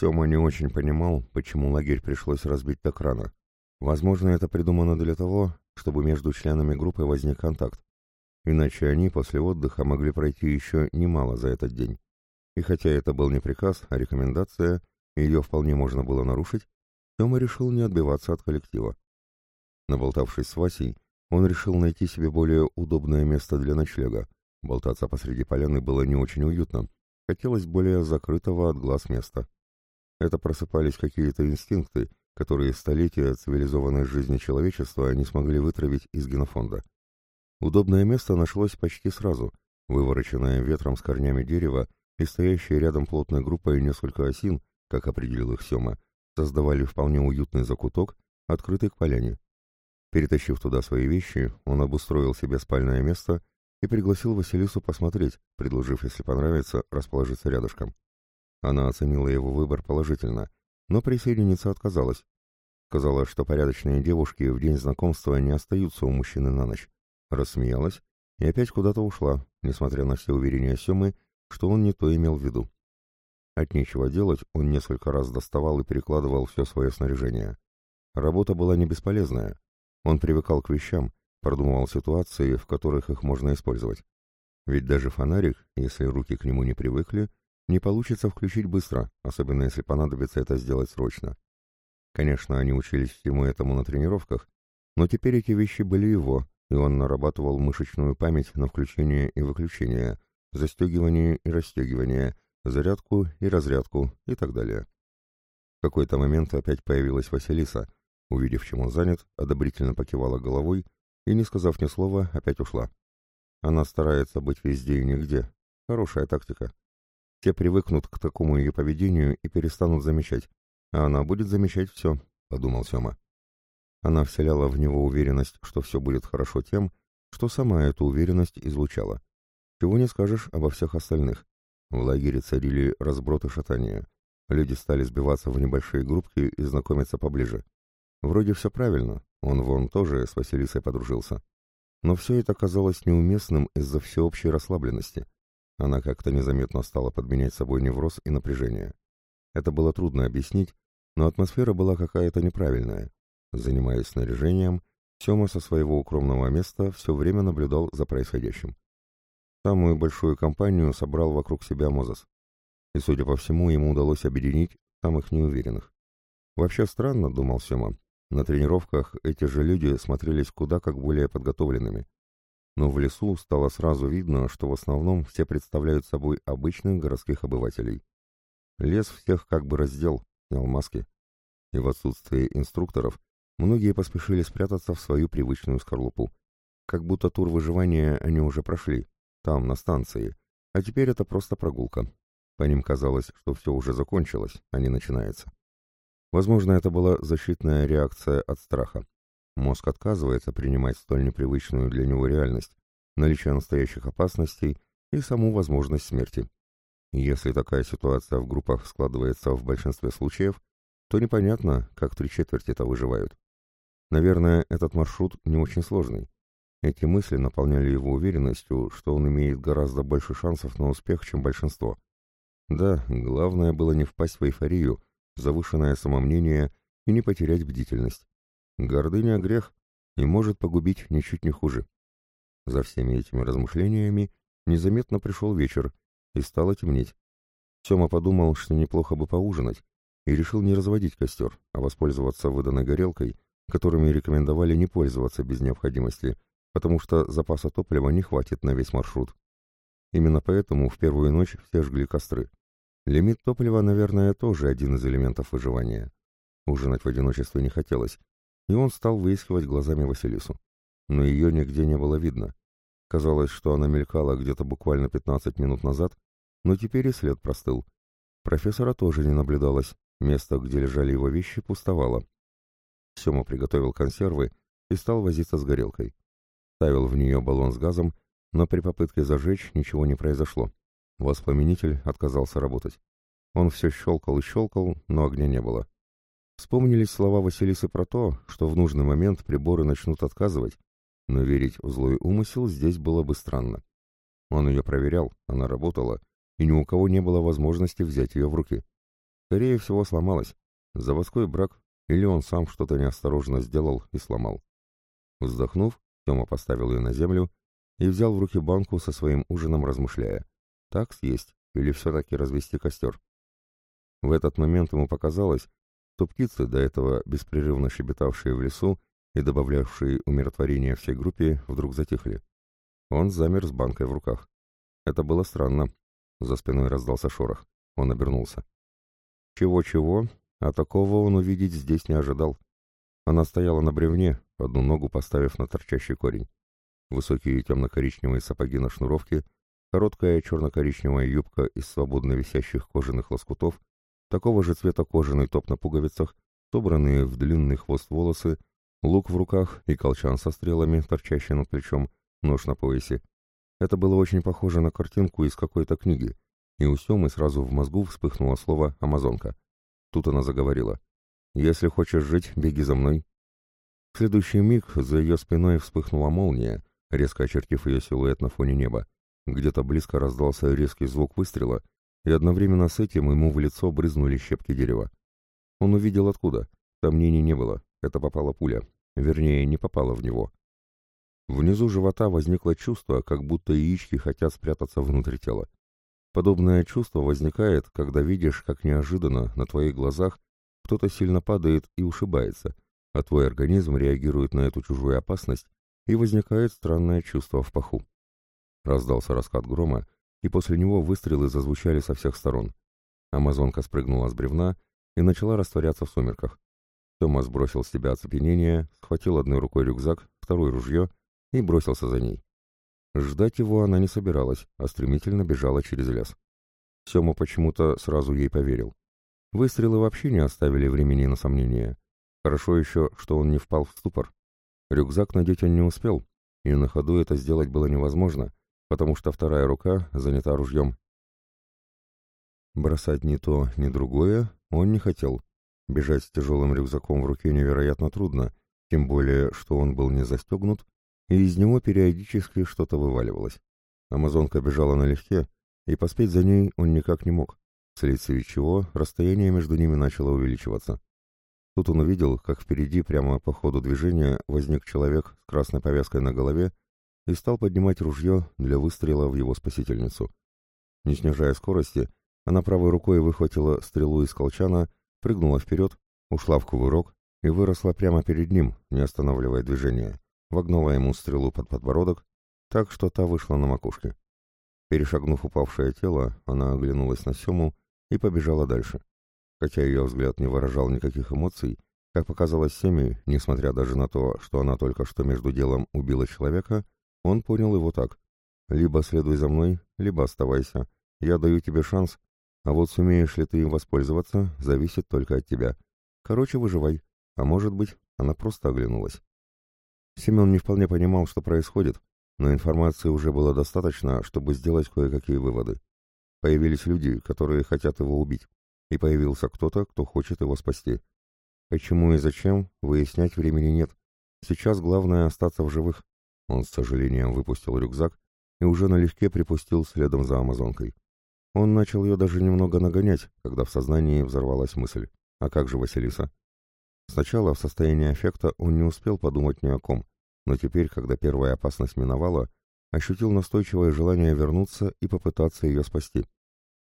Сема не очень понимал, почему лагерь пришлось разбить так рано. Возможно, это придумано для того, чтобы между членами группы возник контакт. Иначе они после отдыха могли пройти еще немало за этот день. И хотя это был не приказ, а рекомендация, ее вполне можно было нарушить, Тёма решил не отбиваться от коллектива. Наболтавшись с Васей, он решил найти себе более удобное место для ночлега. Болтаться посреди поляны было не очень уютно. Хотелось более закрытого от глаз места. Это просыпались какие-то инстинкты, которые столетия цивилизованной жизни человечества не смогли вытравить из генофонда. Удобное место нашлось почти сразу, вывороченное ветром с корнями дерева и стоящие рядом плотной группой несколько осин, как определил их Сема, создавали вполне уютный закуток, открытый к поляне. Перетащив туда свои вещи, он обустроил себе спальное место и пригласил Василису посмотреть, предложив, если понравится, расположиться рядышком. Она оценила его выбор положительно, но присоединиться отказалась. Сказала, что порядочные девушки в день знакомства не остаются у мужчины на ночь. Рассмеялась и опять куда-то ушла, несмотря на все уверения Семы, что он не то имел в виду. От нечего делать он несколько раз доставал и перекладывал все свое снаряжение. Работа была не бесполезная. Он привыкал к вещам, продумывал ситуации, в которых их можно использовать. Ведь даже фонарик, если руки к нему не привыкли, не получится включить быстро, особенно если понадобится это сделать срочно. Конечно, они учились всему этому на тренировках, но теперь эти вещи были его, и он нарабатывал мышечную память на включение и выключение, застегивание и расстегивание, зарядку и разрядку и так далее. В какой-то момент опять появилась Василиса, увидев, чем он занят, одобрительно покивала головой и, не сказав ни слова, опять ушла. Она старается быть везде и нигде. Хорошая тактика. Те привыкнут к такому ее поведению и перестанут замечать, а она будет замечать все, — подумал Сема. Она вселяла в него уверенность, что все будет хорошо тем, что сама эту уверенность излучала. Чего не скажешь обо всех остальных. В лагере царили разброд и шатания. Люди стали сбиваться в небольшие группки и знакомиться поближе. Вроде все правильно, он вон тоже с Василисой подружился. Но все это казалось неуместным из-за всеобщей расслабленности. Она как-то незаметно стала подменять собой невроз и напряжение. Это было трудно объяснить, но атмосфера была какая-то неправильная. Занимаясь снаряжением, Сема со своего укромного места все время наблюдал за происходящим. Самую большую компанию собрал вокруг себя Мозес. И, судя по всему, ему удалось объединить самых неуверенных. Вообще странно, думал Сема, на тренировках эти же люди смотрелись куда как более подготовленными. Но в лесу стало сразу видно, что в основном все представляют собой обычных городских обывателей. Лес всех как бы раздел, снял маски. И в отсутствие инструкторов многие поспешили спрятаться в свою привычную скорлупу. Как будто тур выживания они уже прошли, там, на станции, а теперь это просто прогулка. По ним казалось, что все уже закончилось, а не начинается. Возможно, это была защитная реакция от страха. Мозг отказывается принимать столь непривычную для него реальность, наличие настоящих опасностей и саму возможность смерти. Если такая ситуация в группах складывается в большинстве случаев, то непонятно, как три четверти-то выживают. Наверное, этот маршрут не очень сложный. Эти мысли наполняли его уверенностью, что он имеет гораздо больше шансов на успех, чем большинство. Да, главное было не впасть в эйфорию, завышенное самомнение и не потерять бдительность. Гордыня — грех и может погубить ничуть не хуже. За всеми этими размышлениями незаметно пришел вечер, и стало темнеть. Сема подумал, что неплохо бы поужинать, и решил не разводить костер, а воспользоваться выданной горелкой, которыми рекомендовали не пользоваться без необходимости, потому что запаса топлива не хватит на весь маршрут. Именно поэтому в первую ночь все жгли костры. Лимит топлива, наверное, тоже один из элементов выживания. Ужинать в одиночестве не хотелось, и он стал выискивать глазами Василису. Но ее нигде не было видно. Казалось, что она мелькала где-то буквально 15 минут назад, но теперь и след простыл. Профессора тоже не наблюдалось, место, где лежали его вещи, пустовало. Сема приготовил консервы и стал возиться с горелкой. Ставил в нее баллон с газом, но при попытке зажечь ничего не произошло. Воспламенитель отказался работать. Он все щелкал и щелкал, но огня не было. Вспомнились слова Василисы про то, что в нужный момент приборы начнут отказывать, но верить в злой умысел здесь было бы странно. Он ее проверял, она работала, и ни у кого не было возможности взять ее в руки. Скорее всего, сломалась. Заводской брак, или он сам что-то неосторожно сделал и сломал. Вздохнув, Тёма поставил ее на землю и взял в руки банку со своим ужином, размышляя. Так съесть или все-таки развести костер? В этот момент ему показалось, что птицы, до этого беспрерывно щебетавшие в лесу и добавлявшие умиротворение всей группе, вдруг затихли. Он замер с банкой в руках. Это было странно. За спиной раздался шорох. Он обернулся. Чего-чего, а такого он увидеть здесь не ожидал. Она стояла на бревне, одну ногу поставив на торчащий корень. Высокие темно-коричневые сапоги на шнуровке, короткая черно-коричневая юбка из свободно висящих кожаных лоскутов, такого же цвета кожаный топ на пуговицах, собранные в длинный хвост волосы, лук в руках и колчан со стрелами, торчащий над плечом, нож на поясе. Это было очень похоже на картинку из какой-то книги, и у Семы сразу в мозгу вспыхнуло слово «Амазонка». Тут она заговорила. «Если хочешь жить, беги за мной». В следующий миг за ее спиной вспыхнула молния, резко очертив ее силуэт на фоне неба. Где-то близко раздался резкий звук выстрела, и одновременно с этим ему в лицо брызнули щепки дерева. Он увидел откуда. Сомнений не было. Это попала пуля. Вернее, не попала в него. Внизу живота возникло чувство, как будто яички хотят спрятаться внутрь тела. Подобное чувство возникает, когда видишь, как неожиданно на твоих глазах кто-то сильно падает и ушибается, а твой организм реагирует на эту чужую опасность, и возникает странное чувство в паху. Раздался раскат грома, и после него выстрелы зазвучали со всех сторон. Амазонка спрыгнула с бревна и начала растворяться в сумерках. Тома сбросил с себя оцепенение, схватил одной рукой рюкзак, второй ружье и бросился за ней. Ждать его она не собиралась, а стремительно бежала через лес. Сема почему-то сразу ей поверил. Выстрелы вообще не оставили времени на сомнения. Хорошо еще, что он не впал в ступор. Рюкзак надеть он не успел, и на ходу это сделать было невозможно, потому что вторая рука занята ружьем. Бросать ни то, ни другое он не хотел. Бежать с тяжелым рюкзаком в руке невероятно трудно, тем более, что он был не застегнут, и из него периодически что-то вываливалось. Амазонка бежала налегке, и поспеть за ней он никак не мог, вследствие чего расстояние между ними начало увеличиваться. Тут он увидел, как впереди, прямо по ходу движения, возник человек с красной повязкой на голове и стал поднимать ружье для выстрела в его спасительницу. Не снижая скорости, она правой рукой выхватила стрелу из колчана, прыгнула вперед, ушла в кувырок и выросла прямо перед ним, не останавливая движения, вогнала ему стрелу под подбородок, так что та вышла на макушке. Перешагнув упавшее тело, она оглянулась на Сему и побежала дальше. Хотя ее взгляд не выражал никаких эмоций, как показалось Семе, несмотря даже на то, что она только что между делом убила человека, он понял его так. «Либо следуй за мной, либо оставайся. Я даю тебе шанс, а вот сумеешь ли ты им воспользоваться, зависит только от тебя. Короче, выживай. А может быть, она просто оглянулась». Семен не вполне понимал, что происходит, но информации уже было достаточно, чтобы сделать кое-какие выводы. Появились люди, которые хотят его убить и появился кто-то, кто хочет его спасти. Почему и зачем, выяснять времени нет. Сейчас главное остаться в живых. Он с сожалением выпустил рюкзак и уже налегке припустил следом за амазонкой. Он начал ее даже немного нагонять, когда в сознании взорвалась мысль. А как же Василиса? Сначала в состоянии аффекта он не успел подумать ни о ком, но теперь, когда первая опасность миновала, ощутил настойчивое желание вернуться и попытаться ее спасти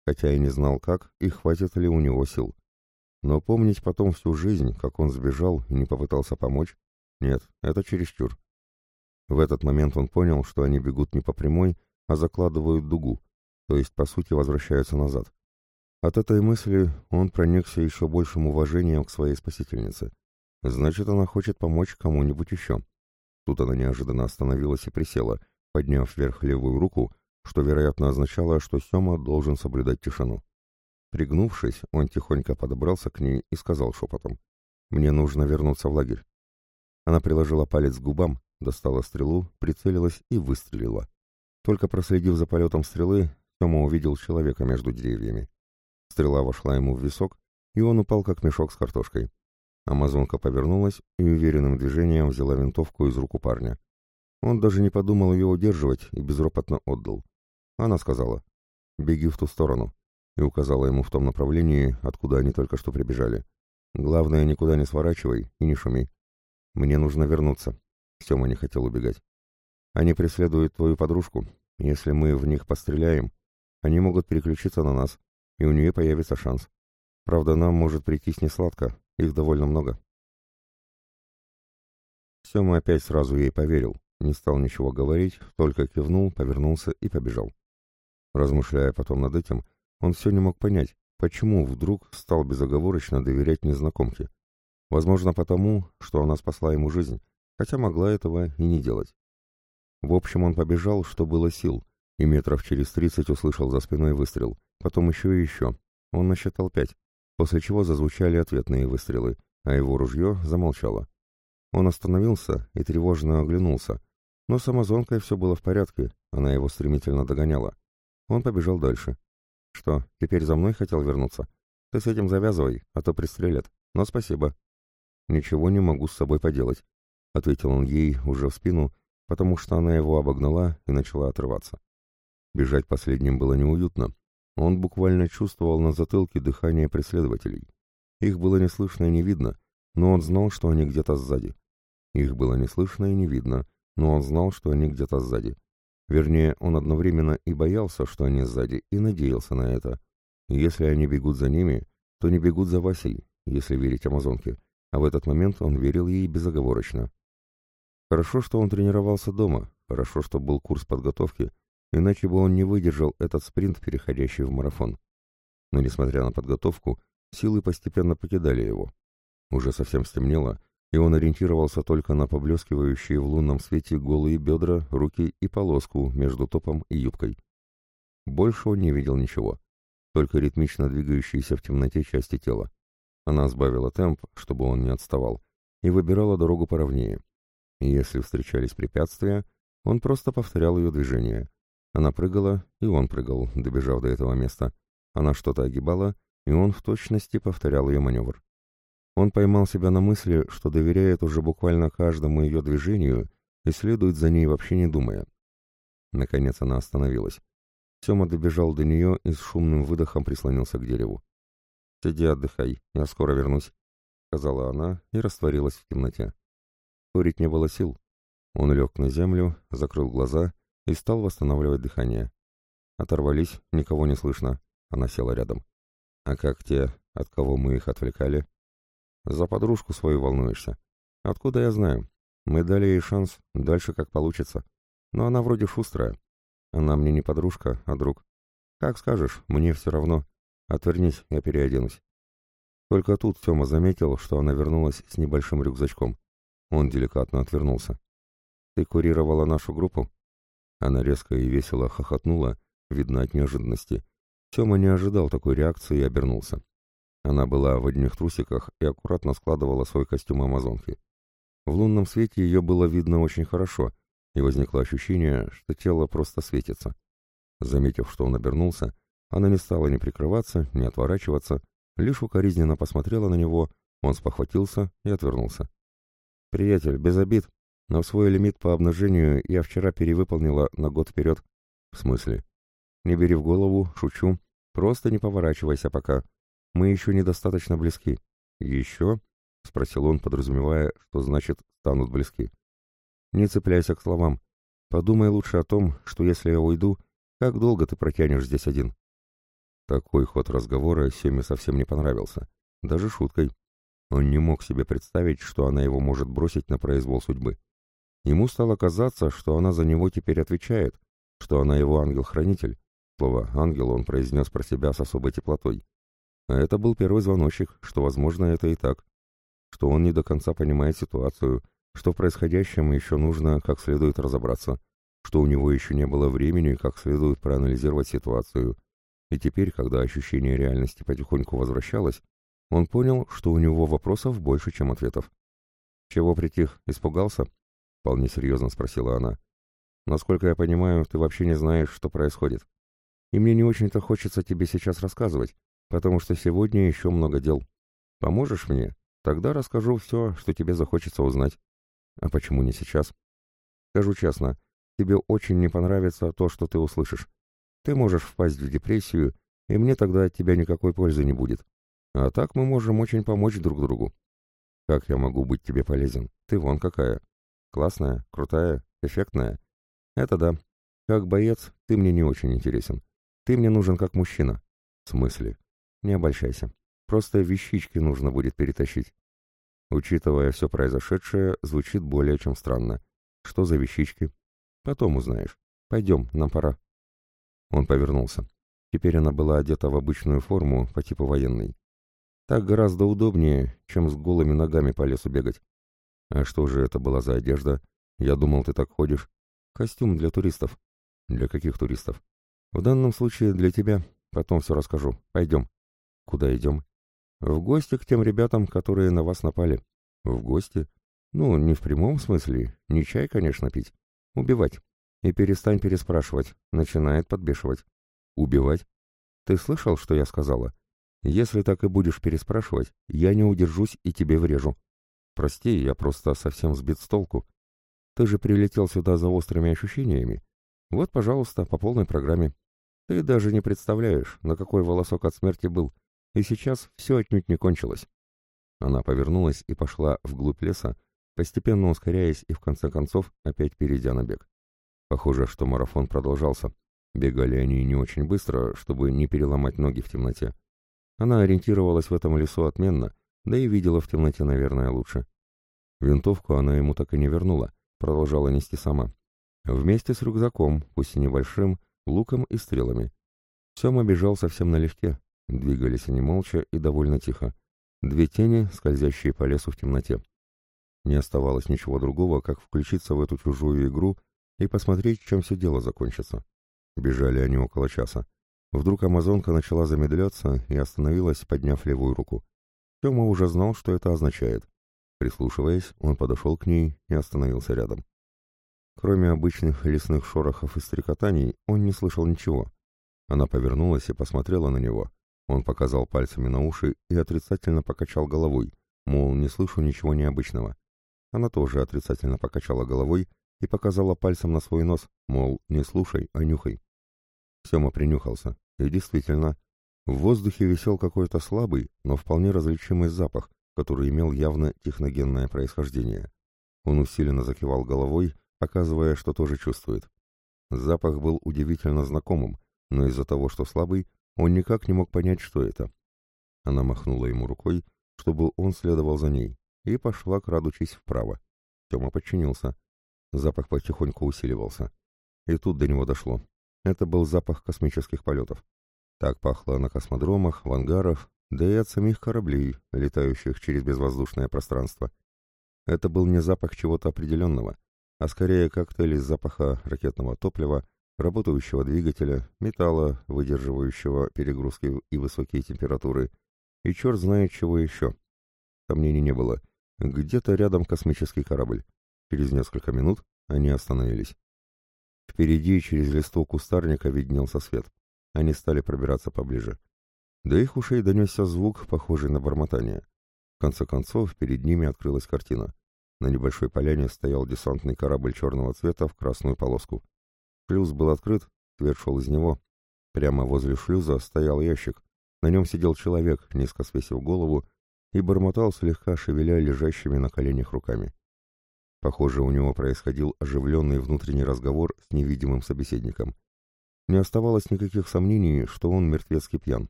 хотя и не знал как и хватит ли у него сил. Но помнить потом всю жизнь, как он сбежал и не попытался помочь, нет, это чересчур. В этот момент он понял, что они бегут не по прямой, а закладывают дугу, то есть, по сути, возвращаются назад. От этой мысли он проникся еще большим уважением к своей спасительнице. Значит, она хочет помочь кому-нибудь еще. Тут она неожиданно остановилась и присела, подняв вверх левую руку что, вероятно, означало, что Сема должен соблюдать тишину. Пригнувшись, он тихонько подобрался к ней и сказал шепотом, «Мне нужно вернуться в лагерь». Она приложила палец к губам, достала стрелу, прицелилась и выстрелила. Только проследив за полетом стрелы, Сема увидел человека между деревьями. Стрела вошла ему в висок, и он упал, как мешок с картошкой. Амазонка повернулась и уверенным движением взяла винтовку из рук у парня. Он даже не подумал ее удерживать и безропотно отдал. Она сказала, «Беги в ту сторону. и указала ему в том направлении, откуда они только что прибежали. «Главное, никуда не сворачивай и не шуми. Мне нужно вернуться». Сема не хотел убегать. «Они преследуют твою подружку. Если мы в них постреляем, они могут переключиться на нас, и у нее появится шанс. Правда, нам может прийтись несладко, их довольно много». Сема опять сразу ей поверил, не стал ничего говорить, только кивнул, повернулся и побежал. Размышляя потом над этим, он все не мог понять, почему вдруг стал безоговорочно доверять незнакомке. Возможно, потому, что она спасла ему жизнь, хотя могла этого и не делать. В общем, он побежал, что было сил, и метров через тридцать услышал за спиной выстрел, потом еще и еще. Он насчитал пять, после чего зазвучали ответные выстрелы, а его ружье замолчало. Он остановился и тревожно оглянулся, но с амазонкой все было в порядке, она его стремительно догоняла. Он побежал дальше. «Что, теперь за мной хотел вернуться? Ты с этим завязывай, а то пристрелят. Но спасибо». «Ничего не могу с собой поделать», — ответил он ей уже в спину, потому что она его обогнала и начала отрываться. Бежать последним было неуютно. Он буквально чувствовал на затылке дыхание преследователей. Их было не слышно и не видно, но он знал, что они где-то сзади. Их было не слышно и не видно, но он знал, что они где-то сзади. Вернее, он одновременно и боялся, что они сзади, и надеялся на это. Если они бегут за ними, то не бегут за Васей, если верить Амазонке, а в этот момент он верил ей безоговорочно. Хорошо, что он тренировался дома, хорошо, что был курс подготовки, иначе бы он не выдержал этот спринт, переходящий в марафон. Но, несмотря на подготовку, силы постепенно покидали его. Уже совсем стемнело, и он ориентировался только на поблескивающие в лунном свете голые бедра, руки и полоску между топом и юбкой. Больше он не видел ничего, только ритмично двигающиеся в темноте части тела. Она сбавила темп, чтобы он не отставал, и выбирала дорогу поровнее. Если встречались препятствия, он просто повторял ее движение. Она прыгала, и он прыгал, добежав до этого места. Она что-то огибала, и он в точности повторял ее маневр. Он поймал себя на мысли, что доверяет уже буквально каждому ее движению и следует за ней вообще не думая. Наконец она остановилась. Сема добежал до нее и с шумным выдохом прислонился к дереву. «Сиди, отдыхай, я скоро вернусь», — сказала она и растворилась в темноте. Спорить не было сил. Он лег на землю, закрыл глаза и стал восстанавливать дыхание. Оторвались, никого не слышно. Она села рядом. «А как те, от кого мы их отвлекали?» За подружку свою волнуешься. Откуда я знаю? Мы дали ей шанс, дальше как получится. Но она вроде шустрая. Она мне не подружка, а друг. Как скажешь, мне все равно. Отвернись, я переоденусь. Только тут Тёма заметил, что она вернулась с небольшим рюкзачком. Он деликатно отвернулся. «Ты курировала нашу группу?» Она резко и весело хохотнула, видно от неожиданности. Тёма не ожидал такой реакции и обернулся. Она была в одних трусиках и аккуратно складывала свой костюм амазонки. В лунном свете ее было видно очень хорошо, и возникло ощущение, что тело просто светится. Заметив, что он обернулся, она не стала ни прикрываться, ни отворачиваться, лишь укоризненно посмотрела на него, он спохватился и отвернулся. «Приятель, без обид, но свой лимит по обнажению я вчера перевыполнила на год вперед». «В смысле?» «Не бери в голову, шучу. Просто не поворачивайся пока. Мы еще недостаточно близки. Еще? Спросил он, подразумевая, что значит станут близки. Не цепляйся к словам. Подумай лучше о том, что если я уйду, как долго ты протянешь здесь один? Такой ход разговора Семе совсем не понравился. Даже шуткой. Он не мог себе представить, что она его может бросить на произвол судьбы. Ему стало казаться, что она за него теперь отвечает, что она его ангел-хранитель. Слово «ангел» он произнес про себя с особой теплотой. А это был первый звоночек, что, возможно, это и так. Что он не до конца понимает ситуацию, что в происходящем еще нужно как следует разобраться, что у него еще не было времени как следует проанализировать ситуацию. И теперь, когда ощущение реальности потихоньку возвращалось, он понял, что у него вопросов больше, чем ответов. «Чего притих? Испугался?» — вполне серьезно спросила она. «Насколько я понимаю, ты вообще не знаешь, что происходит. И мне не очень-то хочется тебе сейчас рассказывать, потому что сегодня еще много дел. Поможешь мне? Тогда расскажу все, что тебе захочется узнать. А почему не сейчас? Скажу честно, тебе очень не понравится то, что ты услышишь. Ты можешь впасть в депрессию и мне тогда от тебя никакой пользы не будет. А так мы можем очень помочь друг другу. Как я могу быть тебе полезен? Ты вон какая. Классная, крутая, эффектная. Это да. Как боец ты мне не очень интересен. Ты мне нужен как мужчина. В смысле? Не обольщайся. Просто вещички нужно будет перетащить. Учитывая все произошедшее, звучит более чем странно. Что за вещички? Потом узнаешь. Пойдем, нам пора. Он повернулся. Теперь она была одета в обычную форму по типу военной. Так гораздо удобнее, чем с голыми ногами по лесу бегать. А что же это была за одежда? Я думал, ты так ходишь. Костюм для туристов. Для каких туристов? В данном случае для тебя. Потом все расскажу. Пойдем. Куда идем? В гости к тем ребятам, которые на вас напали. В гости? Ну, не в прямом смысле. Не чай, конечно, пить. Убивать. И перестань переспрашивать. Начинает подбешивать. Убивать? Ты слышал, что я сказала? Если так и будешь переспрашивать, я не удержусь и тебе врежу. Прости, я просто совсем сбит с толку. Ты же прилетел сюда за острыми ощущениями. Вот, пожалуйста, по полной программе. Ты даже не представляешь, на какой волосок от смерти был. И сейчас все отнюдь не кончилось. Она повернулась и пошла вглубь леса, постепенно ускоряясь и в конце концов опять перейдя на бег. Похоже, что марафон продолжался. Бегали они не очень быстро, чтобы не переломать ноги в темноте. Она ориентировалась в этом лесу отменно, да и видела в темноте, наверное, лучше. Винтовку она ему так и не вернула, продолжала нести сама. Вместе с рюкзаком, пусть и небольшим, луком и стрелами. Сема бежал совсем налегке. Двигались они молча и довольно тихо. Две тени, скользящие по лесу в темноте. Не оставалось ничего другого, как включиться в эту чужую игру и посмотреть, чем все дело закончится. Бежали они около часа. Вдруг амазонка начала замедляться и остановилась, подняв левую руку. Тёма уже знал, что это означает. Прислушиваясь, он подошел к ней и остановился рядом. Кроме обычных лесных шорохов и стрекотаний, он не слышал ничего. Она повернулась и посмотрела на него. Он показал пальцами на уши и отрицательно покачал головой, мол, не слышу ничего необычного. Она тоже отрицательно покачала головой и показала пальцем на свой нос, мол, не слушай, а нюхай. Сема принюхался, и действительно, в воздухе висел какой-то слабый, но вполне различимый запах, который имел явно техногенное происхождение. Он усиленно закивал головой, показывая, что тоже чувствует. Запах был удивительно знакомым, но из-за того, что слабый, он никак не мог понять, что это. Она махнула ему рукой, чтобы он следовал за ней, и пошла, крадучись вправо. Тёма подчинился. Запах потихоньку усиливался. И тут до него дошло. Это был запах космических полетов. Так пахло на космодромах, в ангарах, да и от самих кораблей, летающих через безвоздушное пространство. Это был не запах чего-то определенного, а скорее коктейль из запаха ракетного топлива, работающего двигателя, металла, выдерживающего перегрузки и высокие температуры, и черт знает чего еще. Сомнений не было. Где-то рядом космический корабль. Через несколько минут они остановились. Впереди через листву кустарника виднелся свет. Они стали пробираться поближе. До их ушей донесся звук, похожий на бормотание. В конце концов, перед ними открылась картина. На небольшой поляне стоял десантный корабль черного цвета в красную полоску. Шлюз был открыт, свет шел из него. Прямо возле шлюза стоял ящик. На нем сидел человек, низко свесив голову, и бормотал, слегка шевеля лежащими на коленях руками. Похоже, у него происходил оживленный внутренний разговор с невидимым собеседником. Не оставалось никаких сомнений, что он мертвецкий пьян.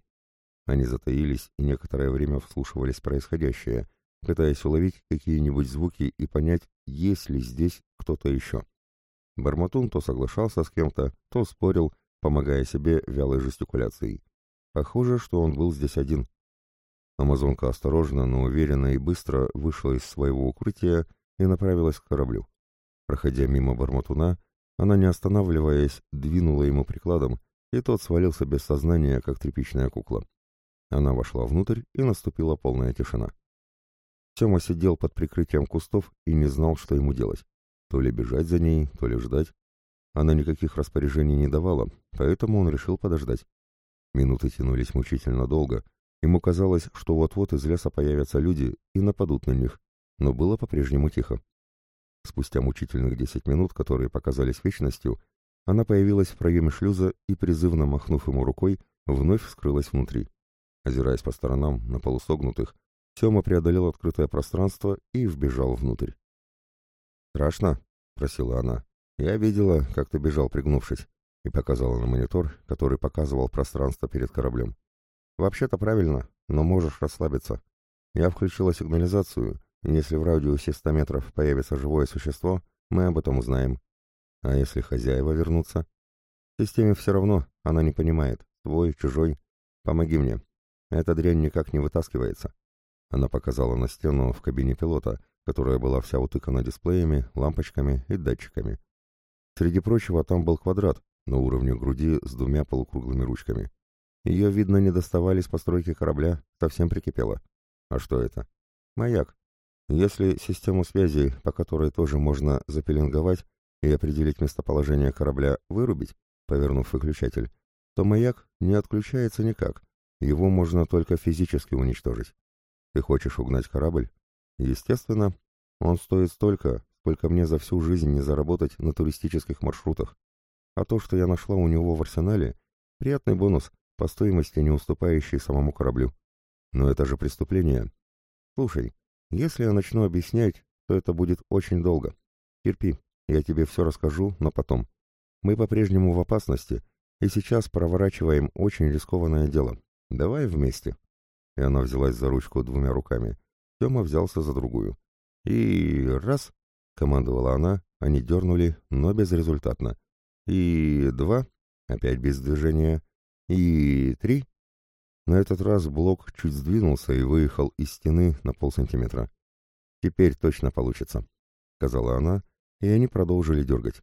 Они затаились и некоторое время вслушивались в происходящее, пытаясь уловить какие-нибудь звуки и понять, есть ли здесь кто-то еще. Барматун то соглашался с кем-то, то спорил, помогая себе вялой жестикуляцией. Похоже, что он был здесь один. Амазонка осторожно, но уверенно и быстро вышла из своего укрытия и направилась к кораблю. Проходя мимо Барматуна, она, не останавливаясь, двинула ему прикладом, и тот свалился без сознания, как тряпичная кукла. Она вошла внутрь, и наступила полная тишина. Тёма сидел под прикрытием кустов и не знал, что ему делать. То ли бежать за ней, то ли ждать. Она никаких распоряжений не давала, поэтому он решил подождать. Минуты тянулись мучительно долго. Ему казалось, что вот-вот из леса появятся люди и нападут на них, но было по-прежнему тихо. Спустя мучительных десять минут, которые показались вечностью, она появилась в проеме шлюза и, призывно махнув ему рукой, вновь скрылась внутри. Озираясь по сторонам, на полусогнутых, Сема преодолел открытое пространство и вбежал внутрь. «Страшно?» — просила она. «Я видела, как ты бежал, пригнувшись», и показала на монитор, который показывал пространство перед кораблем. «Вообще-то правильно, но можешь расслабиться. Я включила сигнализацию, если в радиусе 100 метров появится живое существо, мы об этом узнаем. А если хозяева вернутся? Системе все равно, она не понимает, твой, чужой. Помоги мне. Эта дрянь никак не вытаскивается. Она показала на стену в кабине пилота, которая была вся утыкана дисплеями, лампочками и датчиками. Среди прочего, там был квадрат на уровне груди с двумя полукруглыми ручками. Ее, видно, не доставали с постройки корабля, совсем прикипело. А что это? Маяк. Если систему связи, по которой тоже можно запеленговать и определить местоположение корабля, вырубить, повернув выключатель, то маяк не отключается никак, его можно только физически уничтожить. Ты хочешь угнать корабль? Естественно, он стоит столько, сколько мне за всю жизнь не заработать на туристических маршрутах. А то, что я нашла у него в арсенале, приятный бонус, по стоимости не уступающий самому кораблю. Но это же преступление. Слушай, если я начну объяснять, то это будет очень долго. Терпи, я тебе все расскажу, но потом. Мы по-прежнему в опасности, и сейчас проворачиваем очень рискованное дело. Давай вместе. И она взялась за ручку двумя руками. Тёма взялся за другую. И раз, командовала она, они дернули, но безрезультатно. И два, опять без движения. И три. На этот раз блок чуть сдвинулся и выехал из стены на полсантиметра. «Теперь точно получится», — сказала она, и они продолжили дергать.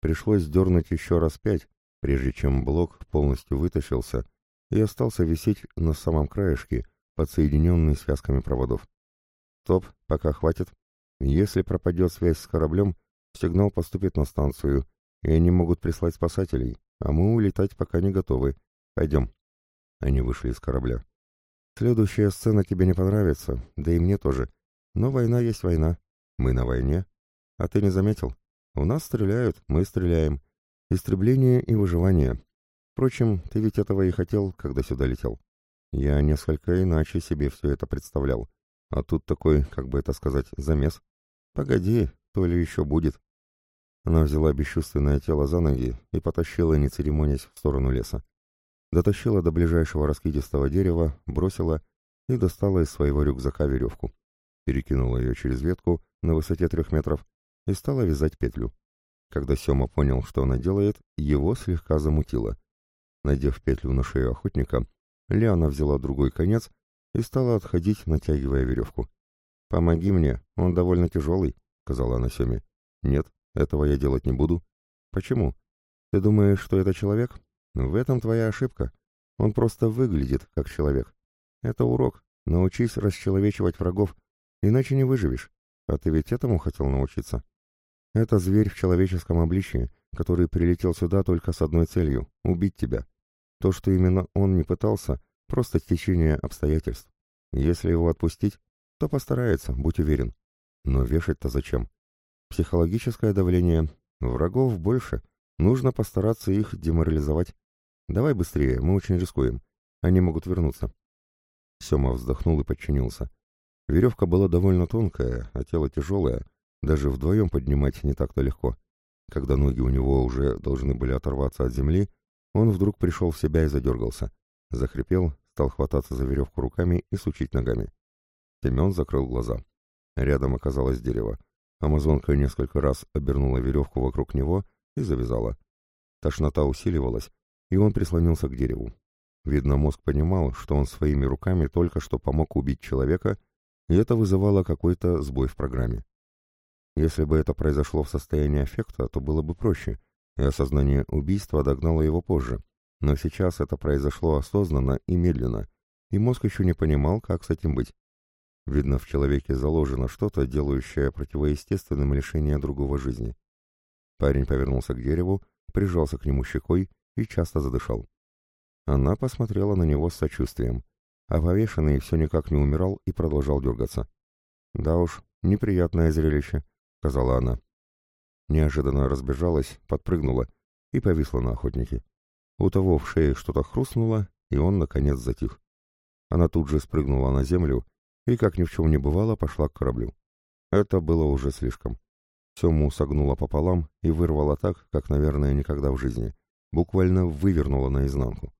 Пришлось дернуть еще раз пять, прежде чем блок полностью вытащился и остался висеть на самом краешке, подсоединенный связками проводов. «Стоп, пока хватит. Если пропадет связь с кораблем, сигнал поступит на станцию, и они могут прислать спасателей, а мы улетать пока не готовы. Пойдем». Они вышли из корабля. «Следующая сцена тебе не понравится, да и мне тоже. Но война есть война. Мы на войне. А ты не заметил? У нас стреляют, мы стреляем. Истребление и выживание. Впрочем, ты ведь этого и хотел, когда сюда летел. Я несколько иначе себе все это представлял. А тут такой, как бы это сказать, замес. Погоди, то ли еще будет». Она взяла бесчувственное тело за ноги и потащила, не церемонясь, в сторону леса дотащила до ближайшего раскидистого дерева, бросила и достала из своего рюкзака веревку. Перекинула ее через ветку на высоте трех метров и стала вязать петлю. Когда Сема понял, что она делает, его слегка замутило. Надев петлю на шею охотника, Лиана взяла другой конец и стала отходить, натягивая веревку. «Помоги мне, он довольно тяжелый», — сказала она Семе. «Нет, этого я делать не буду». «Почему? Ты думаешь, что это человек?» В этом твоя ошибка. Он просто выглядит как человек. Это урок. Научись расчеловечивать врагов, иначе не выживешь. А ты ведь этому хотел научиться? Это зверь в человеческом обличии, который прилетел сюда только с одной целью — убить тебя. То, что именно он не пытался, просто течение обстоятельств. Если его отпустить, то постарается, будь уверен. Но вешать-то зачем? Психологическое давление. Врагов больше. Нужно постараться их деморализовать. Давай быстрее, мы очень рискуем. Они могут вернуться. Сема вздохнул и подчинился. Веревка была довольно тонкая, а тело тяжелое. Даже вдвоем поднимать не так-то легко. Когда ноги у него уже должны были оторваться от земли, он вдруг пришел в себя и задергался. Захрипел, стал хвататься за веревку руками и сучить ногами. Семен закрыл глаза. Рядом оказалось дерево. Амазонка несколько раз обернула веревку вокруг него и завязала. Тошнота усиливалась, и он прислонился к дереву. Видно, мозг понимал, что он своими руками только что помог убить человека, и это вызывало какой-то сбой в программе. Если бы это произошло в состоянии аффекта, то было бы проще, и осознание убийства догнало его позже. Но сейчас это произошло осознанно и медленно, и мозг еще не понимал, как с этим быть. Видно, в человеке заложено что-то, делающее противоестественным лишение другого жизни. Парень повернулся к дереву, прижался к нему щекой и часто задышал. Она посмотрела на него с сочувствием, а повешенный все никак не умирал и продолжал дергаться. «Да уж, неприятное зрелище», — сказала она. Неожиданно разбежалась, подпрыгнула и повисла на охотнике. У того в шее что-то хрустнуло, и он, наконец, затих. Она тут же спрыгнула на землю и, как ни в чем не бывало, пошла к кораблю. Это было уже слишком. Сему согнула пополам и вырвала так, как, наверное, никогда в жизни. Буквально вывернула наизнанку.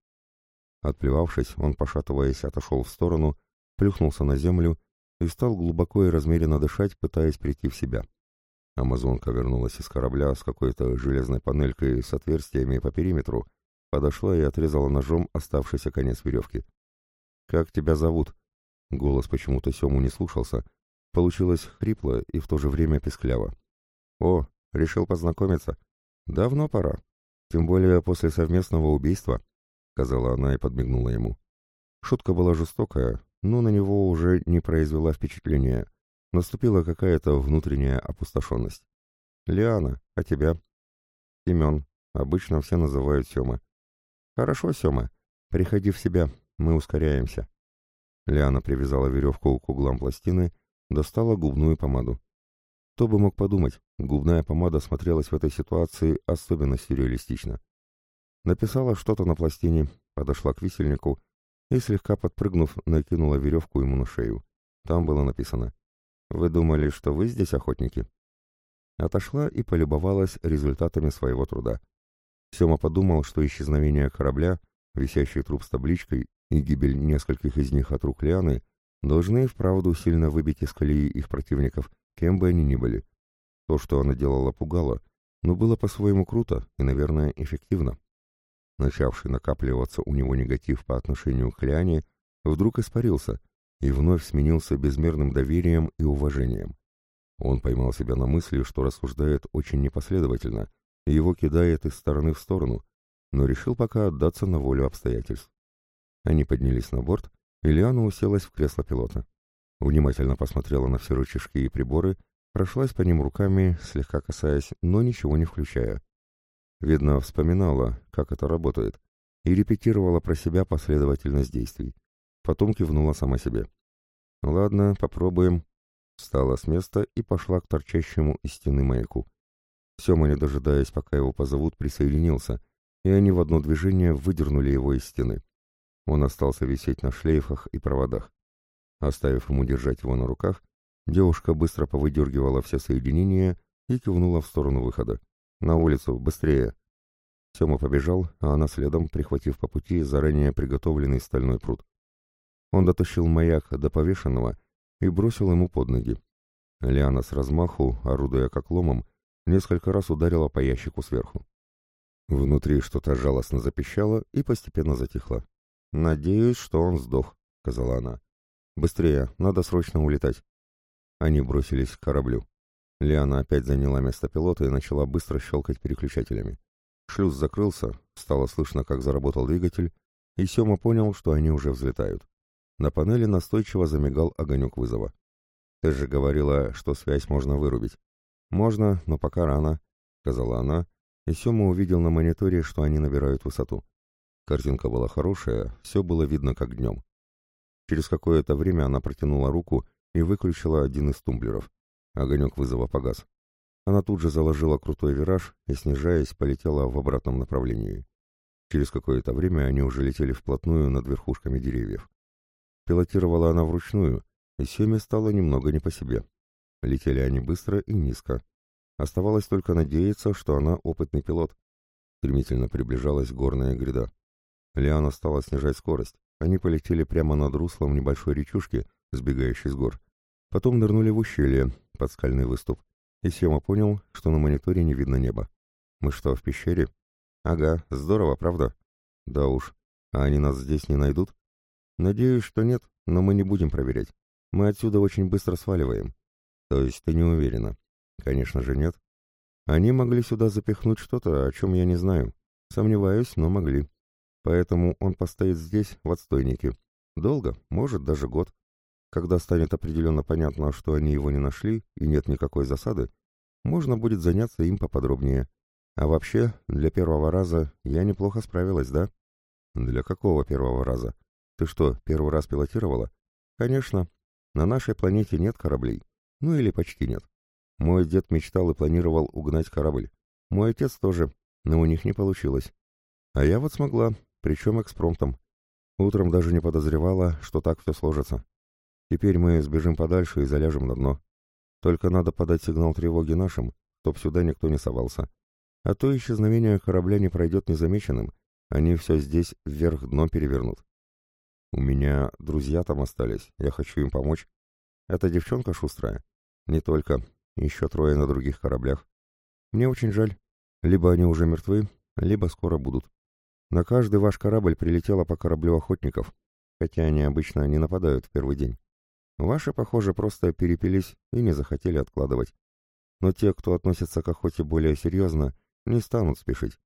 Отплевавшись, он, пошатываясь, отошел в сторону, плюхнулся на землю и стал глубоко и размеренно дышать, пытаясь прийти в себя. Амазонка вернулась из корабля с какой-то железной панелькой с отверстиями по периметру, подошла и отрезала ножом оставшийся конец веревки. «Как тебя зовут?» Голос почему-то Сему не слушался. Получилось хрипло и в то же время пескляво. «О, решил познакомиться? Давно пора. Тем более после совместного убийства», — сказала она и подмигнула ему. Шутка была жестокая, но на него уже не произвела впечатления. Наступила какая-то внутренняя опустошенность. «Лиана, а тебя?» «Семен. Обычно все называют Сема». «Хорошо, Сема. Приходи в себя, мы ускоряемся». Лиана привязала веревку к углам пластины, достала губную помаду. Кто бы мог подумать, губная помада смотрелась в этой ситуации особенно сюрреалистично. Написала что-то на пластине, подошла к висельнику и, слегка подпрыгнув, накинула веревку ему на шею. Там было написано «Вы думали, что вы здесь охотники?» Отошла и полюбовалась результатами своего труда. Сема подумал, что исчезновение корабля, висящий труп с табличкой и гибель нескольких из них от рук Лианы должны вправду сильно выбить из колеи их противников, кем бы они ни были. То, что она делала, пугало, но было по-своему круто и, наверное, эффективно. Начавший накапливаться у него негатив по отношению к Лиане вдруг испарился, и вновь сменился безмерным доверием и уважением. Он поймал себя на мысли, что рассуждает очень непоследовательно, и его кидает из стороны в сторону, но решил пока отдаться на волю обстоятельств. Они поднялись на борт, и Лиана уселась в кресло пилота. Внимательно посмотрела на все рычажки и приборы, прошлась по ним руками, слегка касаясь, но ничего не включая. Видно, вспоминала, как это работает, и репетировала про себя последовательность действий. Потом кивнула сама себе. «Ладно, попробуем». Встала с места и пошла к торчащему из стены маяку. Сема, не дожидаясь, пока его позовут, присоединился, и они в одно движение выдернули его из стены. Он остался висеть на шлейфах и проводах. Оставив ему держать его на руках, девушка быстро повыдергивала все соединения и кивнула в сторону выхода. «На улицу, быстрее!» Сема побежал, а она следом, прихватив по пути заранее приготовленный стальной пруд. Он дотащил маяк до повешенного и бросил ему под ноги. Лиана с размаху, орудуя как ломом, несколько раз ударила по ящику сверху. Внутри что-то жалостно запищало и постепенно затихло. «Надеюсь, что он сдох», — сказала она. «Быстрее, надо срочно улетать». Они бросились к кораблю. Лиана опять заняла место пилота и начала быстро щелкать переключателями. Шлюз закрылся, стало слышно, как заработал двигатель, и Сема понял, что они уже взлетают. На панели настойчиво замигал огонек вызова. «Ты же говорила, что связь можно вырубить». «Можно, но пока рано», — сказала она, и Сема увидел на мониторе, что они набирают высоту. Картинка была хорошая, все было видно как днем. Через какое-то время она протянула руку и выключила один из тумблеров. Огонек вызова погас. Она тут же заложила крутой вираж и, снижаясь, полетела в обратном направлении. Через какое-то время они уже летели вплотную над верхушками деревьев. Пилотировала она вручную, и Семе стало немного не по себе. Летели они быстро и низко. Оставалось только надеяться, что она опытный пилот. Стремительно приближалась горная гряда. Лиана стала снижать скорость. Они полетели прямо над руслом небольшой речушки, сбегающей с гор. Потом нырнули в ущелье, под скальный выступ. И Сема понял, что на мониторе не видно неба. «Мы что, в пещере?» «Ага, здорово, правда?» «Да уж. А они нас здесь не найдут?» Надеюсь, что нет, но мы не будем проверять. Мы отсюда очень быстро сваливаем. То есть ты не уверена? Конечно же нет. Они могли сюда запихнуть что-то, о чем я не знаю. Сомневаюсь, но могли. Поэтому он постоит здесь, в отстойнике. Долго, может, даже год. Когда станет определенно понятно, что они его не нашли и нет никакой засады, можно будет заняться им поподробнее. А вообще, для первого раза я неплохо справилась, да? Для какого первого раза? Ты что, первый раз пилотировала? Конечно. На нашей планете нет кораблей. Ну или почти нет. Мой дед мечтал и планировал угнать корабль. Мой отец тоже, но у них не получилось. А я вот смогла, причем экспромтом. Утром даже не подозревала, что так все сложится. Теперь мы сбежим подальше и заляжем на дно. Только надо подать сигнал тревоги нашим, чтоб сюда никто не совался. А то исчезновение корабля не пройдет незамеченным. Они все здесь вверх дно перевернут. У меня друзья там остались, я хочу им помочь. Эта девчонка шустрая? Не только. Еще трое на других кораблях. Мне очень жаль. Либо они уже мертвы, либо скоро будут. На каждый ваш корабль прилетело по кораблю охотников, хотя они обычно не нападают в первый день. Ваши, похоже, просто перепились и не захотели откладывать. Но те, кто относится к охоте более серьезно, не станут спешить.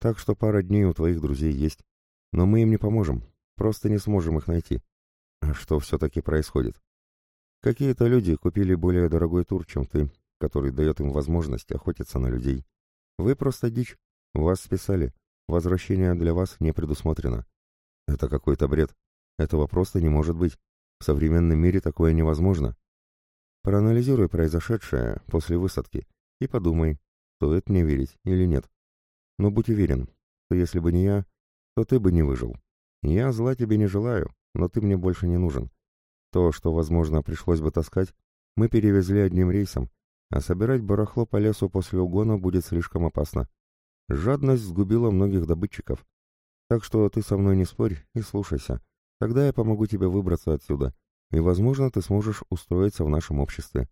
Так что пара дней у твоих друзей есть. Но мы им не поможем, просто не сможем их найти. А что все-таки происходит? Какие-то люди купили более дорогой тур, чем ты, который дает им возможность охотиться на людей. Вы просто дичь, вас списали, возвращение для вас не предусмотрено. Это какой-то бред. Этого просто не может быть. В современном мире такое невозможно. Проанализируй произошедшее после высадки и подумай, стоит мне верить или нет. Но будь уверен, что если бы не я, то ты бы не выжил. Я зла тебе не желаю, но ты мне больше не нужен. То, что, возможно, пришлось бы таскать, мы перевезли одним рейсом, а собирать барахло по лесу после угона будет слишком опасно. Жадность сгубила многих добытчиков. Так что ты со мной не спорь и слушайся. Тогда я помогу тебе выбраться отсюда, и, возможно, ты сможешь устроиться в нашем обществе.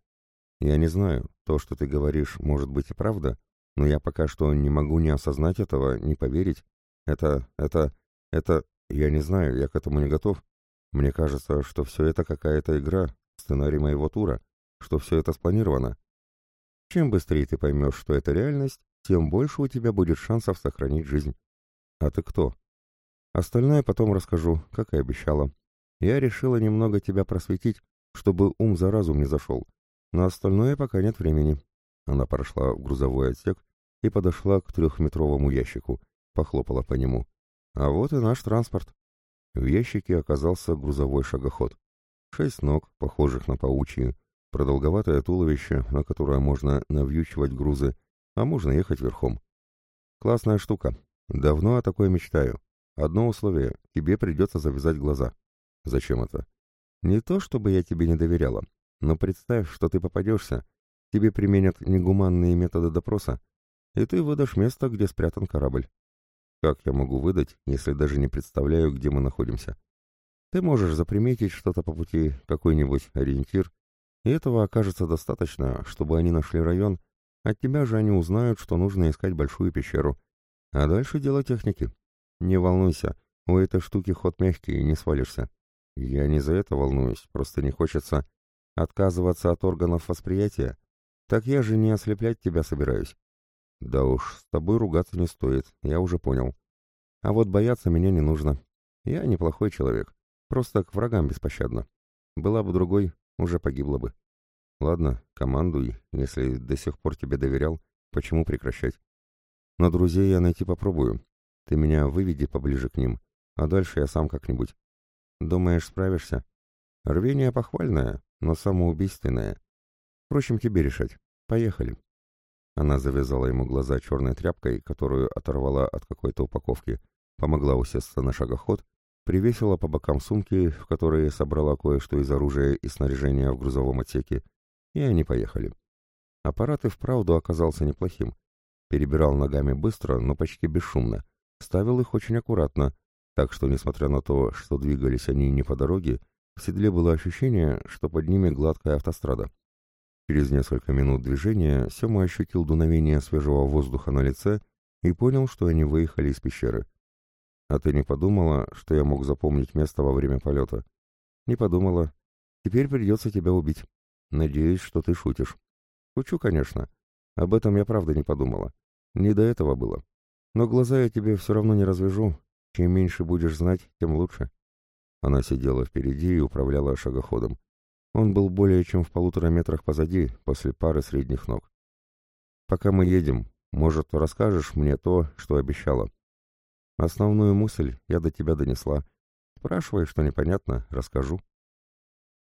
Я не знаю, то, что ты говоришь, может быть и правда, но я пока что не могу ни осознать этого, ни поверить. Это, это, это... Я не знаю, я к этому не готов. Мне кажется, что все это какая-то игра, сценарий моего тура, что все это спланировано. Чем быстрее ты поймешь, что это реальность, тем больше у тебя будет шансов сохранить жизнь. А ты кто? Остальное потом расскажу, как и обещала. Я решила немного тебя просветить, чтобы ум за разум не зашел. На остальное пока нет времени. Она прошла в грузовой отсек и подошла к трехметровому ящику, похлопала по нему. А вот и наш транспорт. В ящике оказался грузовой шагоход. Шесть ног, похожих на паучьи, продолговатое туловище, на которое можно навьючивать грузы, а можно ехать верхом. Классная штука. Давно о такой мечтаю. Одно условие — тебе придется завязать глаза. Зачем это? Не то, чтобы я тебе не доверяла, но представь, что ты попадешься, тебе применят негуманные методы допроса, и ты выдашь место, где спрятан корабль. Как я могу выдать, если даже не представляю, где мы находимся? Ты можешь заприметить что-то по пути, какой-нибудь ориентир, и этого окажется достаточно, чтобы они нашли район, от тебя же они узнают, что нужно искать большую пещеру. А дальше дело техники. Не волнуйся, у этой штуки ход мягкий, не свалишься. Я не за это волнуюсь, просто не хочется отказываться от органов восприятия. Так я же не ослеплять тебя собираюсь. Да уж, с тобой ругаться не стоит, я уже понял. А вот бояться меня не нужно. Я неплохой человек, просто к врагам беспощадно. Была бы другой, уже погибла бы. Ладно, командуй, если до сих пор тебе доверял, почему прекращать? Но друзей я найти попробую, ты меня выведи поближе к ним, а дальше я сам как-нибудь. Думаешь, справишься? Рвение похвальное, но самоубийственное. Впрочем, тебе решать. Поехали. Она завязала ему глаза черной тряпкой, которую оторвала от какой-то упаковки, помогла усесться на шагоход, привесила по бокам сумки, в которые собрала кое-что из оружия и снаряжения в грузовом отсеке, и они поехали. Аппарат и вправду оказался неплохим. Перебирал ногами быстро, но почти бесшумно, Ставил их очень аккуратно, так что, несмотря на то, что двигались они не по дороге, в седле было ощущение, что под ними гладкая автострада. Через несколько минут движения Сема ощутил дуновение свежего воздуха на лице и понял, что они выехали из пещеры. «А ты не подумала, что я мог запомнить место во время полета?» «Не подумала. Теперь придется тебя убить. Надеюсь, что ты шутишь». «Шучу, конечно. Об этом я правда не подумала. Не до этого было. Но глаза я тебе все равно не развяжу. Чем меньше будешь знать, тем лучше. Она сидела впереди и управляла шагоходом. Он был более чем в полутора метрах позади, после пары средних ног. «Пока мы едем, может, расскажешь мне то, что обещала?» «Основную мысль я до тебя донесла. Спрашивай, что непонятно, расскажу».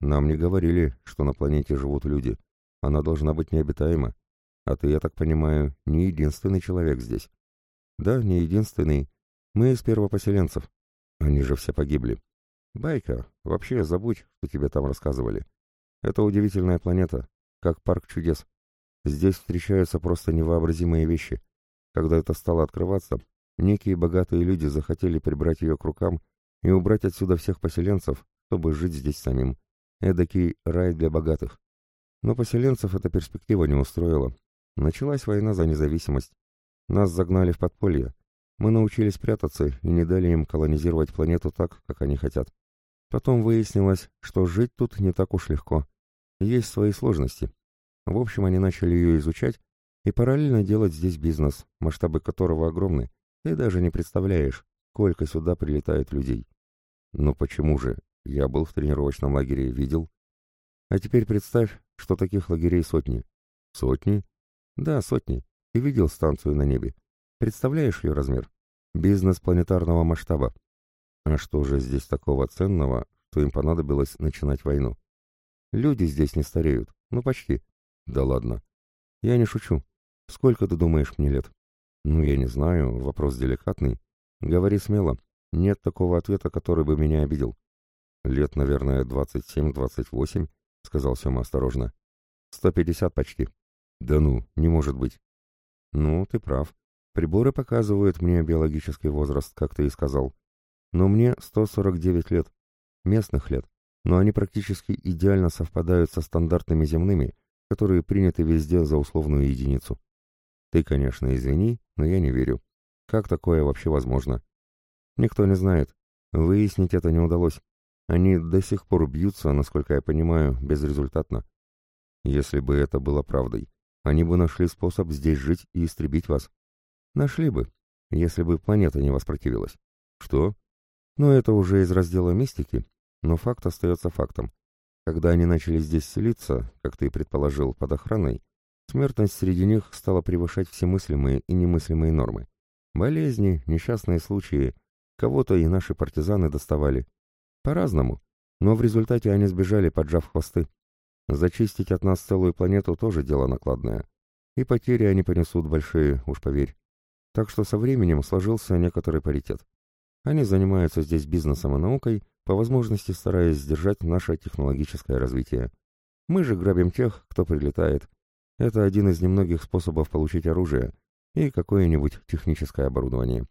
«Нам не говорили, что на планете живут люди. Она должна быть необитаема. А ты, я так понимаю, не единственный человек здесь». Да, не единственный. Мы из первопоселенцев. Они же все погибли. Байка. Вообще забудь, что тебе там рассказывали. Это удивительная планета, как парк чудес. Здесь встречаются просто невообразимые вещи. Когда это стало открываться, некие богатые люди захотели прибрать ее к рукам и убрать отсюда всех поселенцев, чтобы жить здесь самим. Эдакий рай для богатых. Но поселенцев эта перспектива не устроила. Началась война за независимость. Нас загнали в подполье. Мы научились прятаться и не дали им колонизировать планету так, как они хотят. Потом выяснилось, что жить тут не так уж легко. Есть свои сложности. В общем, они начали ее изучать и параллельно делать здесь бизнес, масштабы которого огромны. Ты даже не представляешь, сколько сюда прилетает людей. Но почему же? Я был в тренировочном лагере, видел. А теперь представь, что таких лагерей сотни. Сотни? Да, сотни. Ты видел станцию на небе? Представляешь ее размер? Бизнес планетарного масштаба. А что же здесь такого ценного, что им понадобилось начинать войну? Люди здесь не стареют. Ну, почти. Да ладно. Я не шучу. Сколько ты думаешь мне лет? Ну, я не знаю, вопрос деликатный. Говори смело. Нет такого ответа, который бы меня обидел. Лет, наверное, двадцать семь-двадцать восемь, сказал Сема осторожно. Сто пятьдесят почти. Да ну, не может быть. Ну, ты прав. Приборы показывают мне биологический возраст, как ты и сказал. Но мне сто сорок девять лет. Местных лет. Но они практически идеально совпадают со стандартными земными, которые приняты везде за условную единицу. Ты, конечно, извини, но я не верю. Как такое вообще возможно? Никто не знает. Выяснить это не удалось. Они до сих пор бьются, насколько я понимаю, безрезультатно. Если бы это было правдой, они бы нашли способ здесь жить и истребить вас. Нашли бы, если бы планета не воспротивилась. Что? Ну, это уже из раздела мистики, но факт остается фактом. Когда они начали здесь селиться, как ты предположил, под охраной, смертность среди них стала превышать все мыслимые и немыслимые нормы. Болезни, несчастные случаи, кого-то и наши партизаны доставали. По-разному, но в результате они сбежали, поджав хвосты. Зачистить от нас целую планету тоже дело накладное. И потери они понесут большие, уж поверь. Так что со временем сложился некоторый паритет. Они занимаются здесь бизнесом и наукой, по возможности стараясь сдержать наше технологическое развитие. Мы же грабим тех, кто прилетает. Это один из немногих способов получить оружие и какое-нибудь техническое оборудование.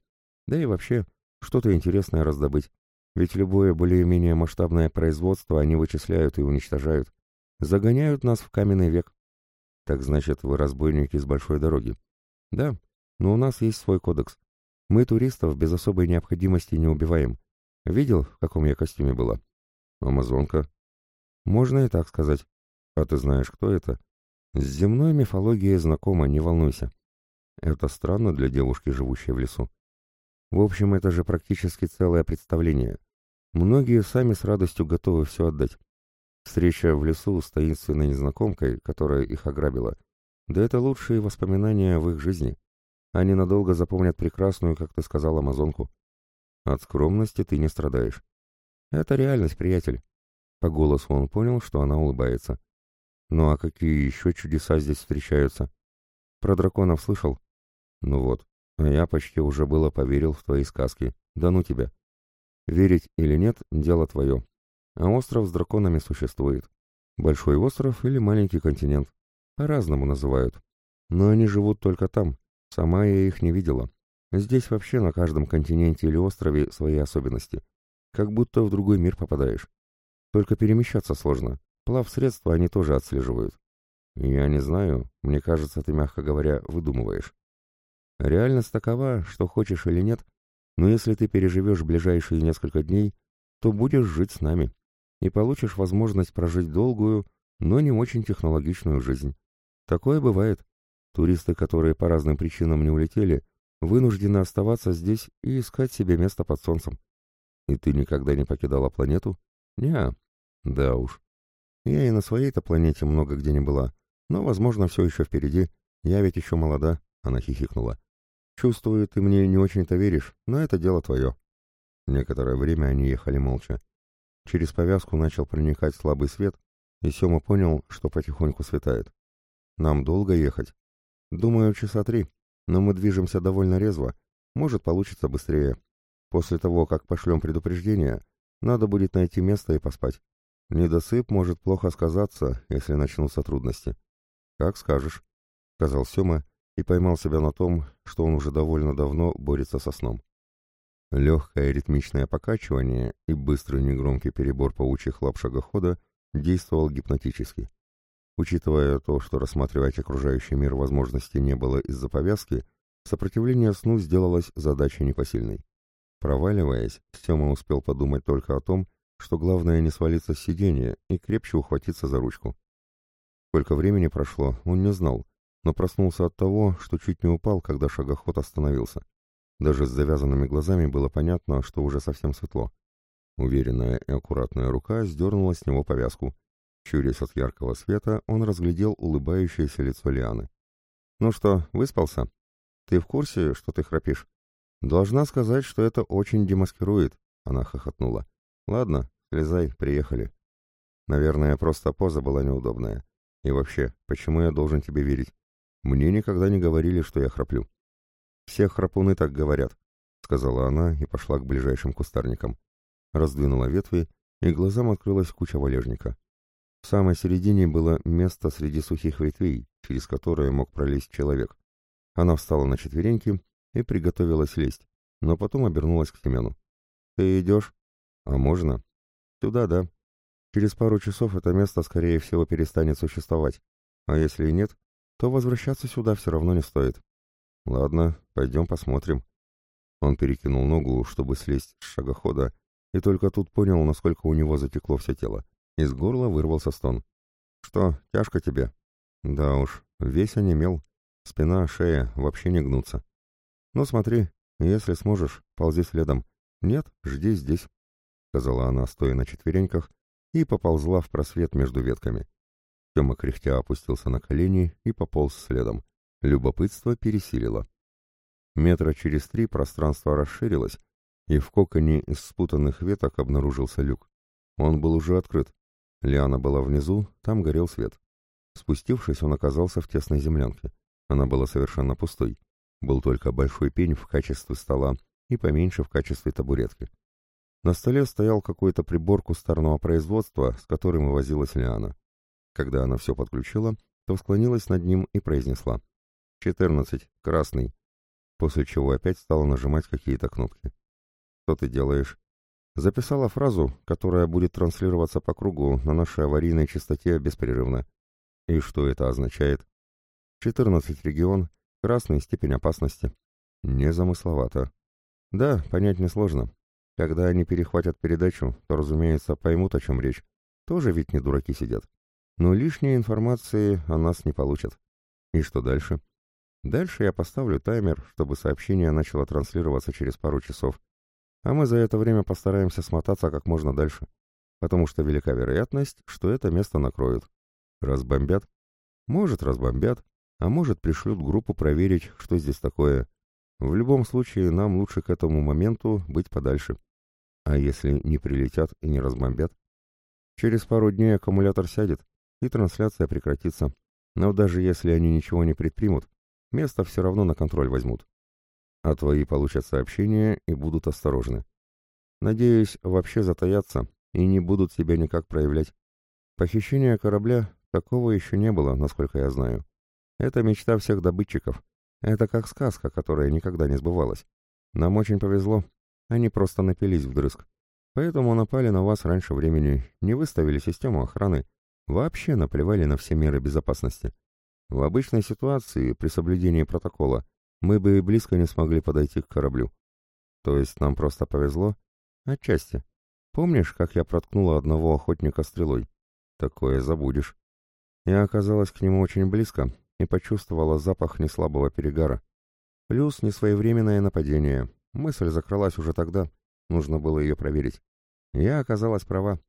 Да и вообще, что-то интересное раздобыть. Ведь любое более-менее масштабное производство они вычисляют и уничтожают. Загоняют нас в каменный век. Так значит, вы разбойники с большой дороги. Да, но у нас есть свой кодекс. Мы туристов без особой необходимости не убиваем. Видел, в каком я костюме была? Амазонка. Можно и так сказать. А ты знаешь, кто это? С земной мифологией знакома, не волнуйся. Это странно для девушки, живущей в лесу. В общем, это же практически целое представление. Многие сами с радостью готовы все отдать. Встреча в лесу с таинственной незнакомкой, которая их ограбила, да это лучшие воспоминания в их жизни. Они надолго запомнят прекрасную, как ты сказал, амазонку. От скромности ты не страдаешь. Это реальность, приятель. По голосу он понял, что она улыбается. Ну а какие еще чудеса здесь встречаются? Про драконов слышал? Ну вот, а я почти уже было поверил в твои сказки. Да ну тебя. Верить или нет — дело твое. А остров с драконами существует. Большой остров или маленький континент. По-разному называют. Но они живут только там. Сама я их не видела. Здесь вообще на каждом континенте или острове свои особенности. Как будто в другой мир попадаешь. Только перемещаться сложно. Плав-средства они тоже отслеживают. Я не знаю, мне кажется, ты, мягко говоря, выдумываешь. Реальность такова, что хочешь или нет, но если ты переживешь ближайшие несколько дней, то будешь жить с нами и получишь возможность прожить долгую, но не очень технологичную жизнь. Такое бывает. Туристы, которые по разным причинам не улетели, вынуждены оставаться здесь и искать себе место под солнцем. И ты никогда не покидала планету? Неа. Да уж. Я и на своей-то планете много где не была, но, возможно, все еще впереди. Я ведь еще молода, — она хихикнула. Чувствую, ты мне не очень-то веришь, но это дело твое. Некоторое время они ехали молча. Через повязку начал проникать слабый свет, и Сема понял, что потихоньку светает. Нам долго ехать? Думаю, часа три но мы движемся довольно резво, может получится быстрее. После того, как пошлем предупреждение, Надо будет найти место и поспать. Недосып может плохо сказаться, если начнутся трудности. Как скажешь, — сказал Сема и поймал себя на том, что он уже довольно давно борется со сном. Легкое ритмичное покачивание и быстрый негромкий перебор паучьих лап шагохода действовал гипнотически. Учитывая то, что рассматривать окружающий мир возможности не было из-за повязки, сопротивление сну сделалось задачей непосильной. Проваливаясь, Сема успел подумать только о том, что главное не свалиться с сиденья и крепче ухватиться за ручку. Сколько времени прошло, он не знал, но проснулся от того, что чуть не упал, когда шагоход остановился. Даже с завязанными глазами было понятно, что уже совсем светло. Уверенная и аккуратная рука сдернула с него повязку. Чурясь от яркого света, он разглядел улыбающееся лицо Лианы. «Ну что, выспался? Ты в курсе, что ты храпишь?» «Должна сказать, что это очень демаскирует», — она хохотнула. «Ладно, слезай, приехали». Наверное, просто поза была неудобная. И вообще, почему я должен тебе верить? Мне никогда не говорили, что я храплю. Все храпуны так говорят, — сказала она и пошла к ближайшим кустарникам раздвинула ветви, и глазам открылась куча валежника. В самой середине было место среди сухих ветвей, через которое мог пролезть человек. Она встала на четвереньки и приготовилась лезть, но потом обернулась к Семену. «Ты идешь?» «А можно?» «Сюда, да. Через пару часов это место, скорее всего, перестанет существовать. А если и нет, то возвращаться сюда все равно не стоит». «Ладно, пойдем посмотрим». Он перекинул ногу, чтобы слезть с шагохода, и только тут понял, насколько у него затекло все тело. Из горла вырвался стон. «Что, тяжко тебе?» «Да уж, весь онемел. Спина, шея вообще не гнутся. Ну смотри, если сможешь, ползи следом. Нет, жди здесь», — сказала она, стоя на четвереньках, и поползла в просвет между ветками. Тёма кряхтя опустился на колени и пополз следом. Любопытство пересилило. Метра через три пространство расширилось, и в коконе из спутанных веток обнаружился люк. Он был уже открыт. Лиана была внизу, там горел свет. Спустившись, он оказался в тесной землянке. Она была совершенно пустой. Был только большой пень в качестве стола и поменьше в качестве табуретки. На столе стоял какой-то прибор кустарного производства, с которым и возилась Лиана. Когда она все подключила, то склонилась над ним и произнесла «Четырнадцать, красный», после чего опять стала нажимать какие-то кнопки. «Что ты делаешь?» Записала фразу, которая будет транслироваться по кругу на нашей аварийной частоте беспрерывно. И что это означает? 14 регион, красный степень опасности. Незамысловато. Да, понять несложно. Когда они перехватят передачу, то, разумеется, поймут, о чем речь. Тоже ведь не дураки сидят. Но лишней информации о нас не получат. И что дальше? Дальше я поставлю таймер, чтобы сообщение начало транслироваться через пару часов. А мы за это время постараемся смотаться как можно дальше, потому что велика вероятность, что это место накроют. Разбомбят? Может, разбомбят, а может, пришлют группу проверить, что здесь такое. В любом случае, нам лучше к этому моменту быть подальше. А если не прилетят и не разбомбят? Через пару дней аккумулятор сядет, и трансляция прекратится. Но даже если они ничего не предпримут, место все равно на контроль возьмут а твои получат сообщения и будут осторожны. Надеюсь, вообще затаятся и не будут себя никак проявлять. Похищение корабля такого еще не было, насколько я знаю. Это мечта всех добытчиков. Это как сказка, которая никогда не сбывалась. Нам очень повезло. Они просто напились вдрызг. Поэтому напали на вас раньше времени, не выставили систему охраны, вообще наплевали на все меры безопасности. В обычной ситуации, при соблюдении протокола, мы бы и близко не смогли подойти к кораблю. То есть нам просто повезло? Отчасти. Помнишь, как я проткнула одного охотника стрелой? Такое забудешь. Я оказалась к нему очень близко и почувствовала запах неслабого перегара. Плюс несвоевременное нападение. Мысль закралась уже тогда. Нужно было ее проверить. Я оказалась права.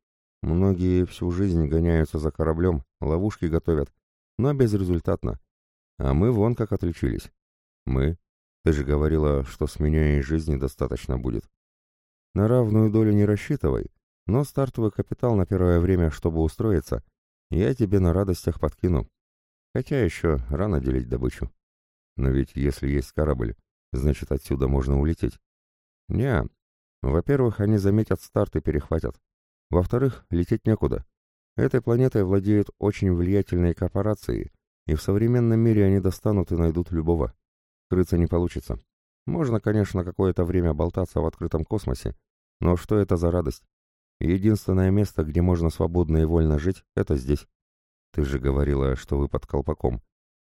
Многие всю жизнь гоняются за кораблем, ловушки готовят, но безрезультатно. А мы вон как отличились. Мы? Ты же говорила, что с меня и жизни достаточно будет. На равную долю не рассчитывай, но стартовый капитал на первое время, чтобы устроиться, я тебе на радостях подкину. Хотя еще рано делить добычу. Но ведь если есть корабль, значит отсюда можно улететь. Не, Во-первых, они заметят старт и перехватят. Во-вторых, лететь некуда. Этой планетой владеют очень влиятельные корпорации, и в современном мире они достанут и найдут любого. Крыться не получится. Можно, конечно, какое-то время болтаться в открытом космосе, но что это за радость? Единственное место, где можно свободно и вольно жить, это здесь. Ты же говорила, что вы под колпаком.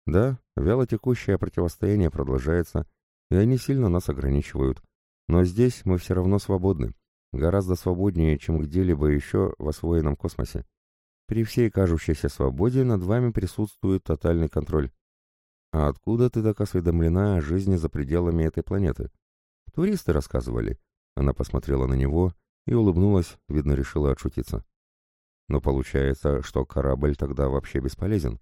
Да, вялотекущее противостояние продолжается, и они сильно нас ограничивают. Но здесь мы все равно свободны. Гораздо свободнее, чем где-либо еще в освоенном космосе. При всей кажущейся свободе над вами присутствует тотальный контроль. А откуда ты так осведомлена о жизни за пределами этой планеты? Туристы рассказывали. Она посмотрела на него и улыбнулась, видно, решила отшутиться. Но получается, что корабль тогда вообще бесполезен.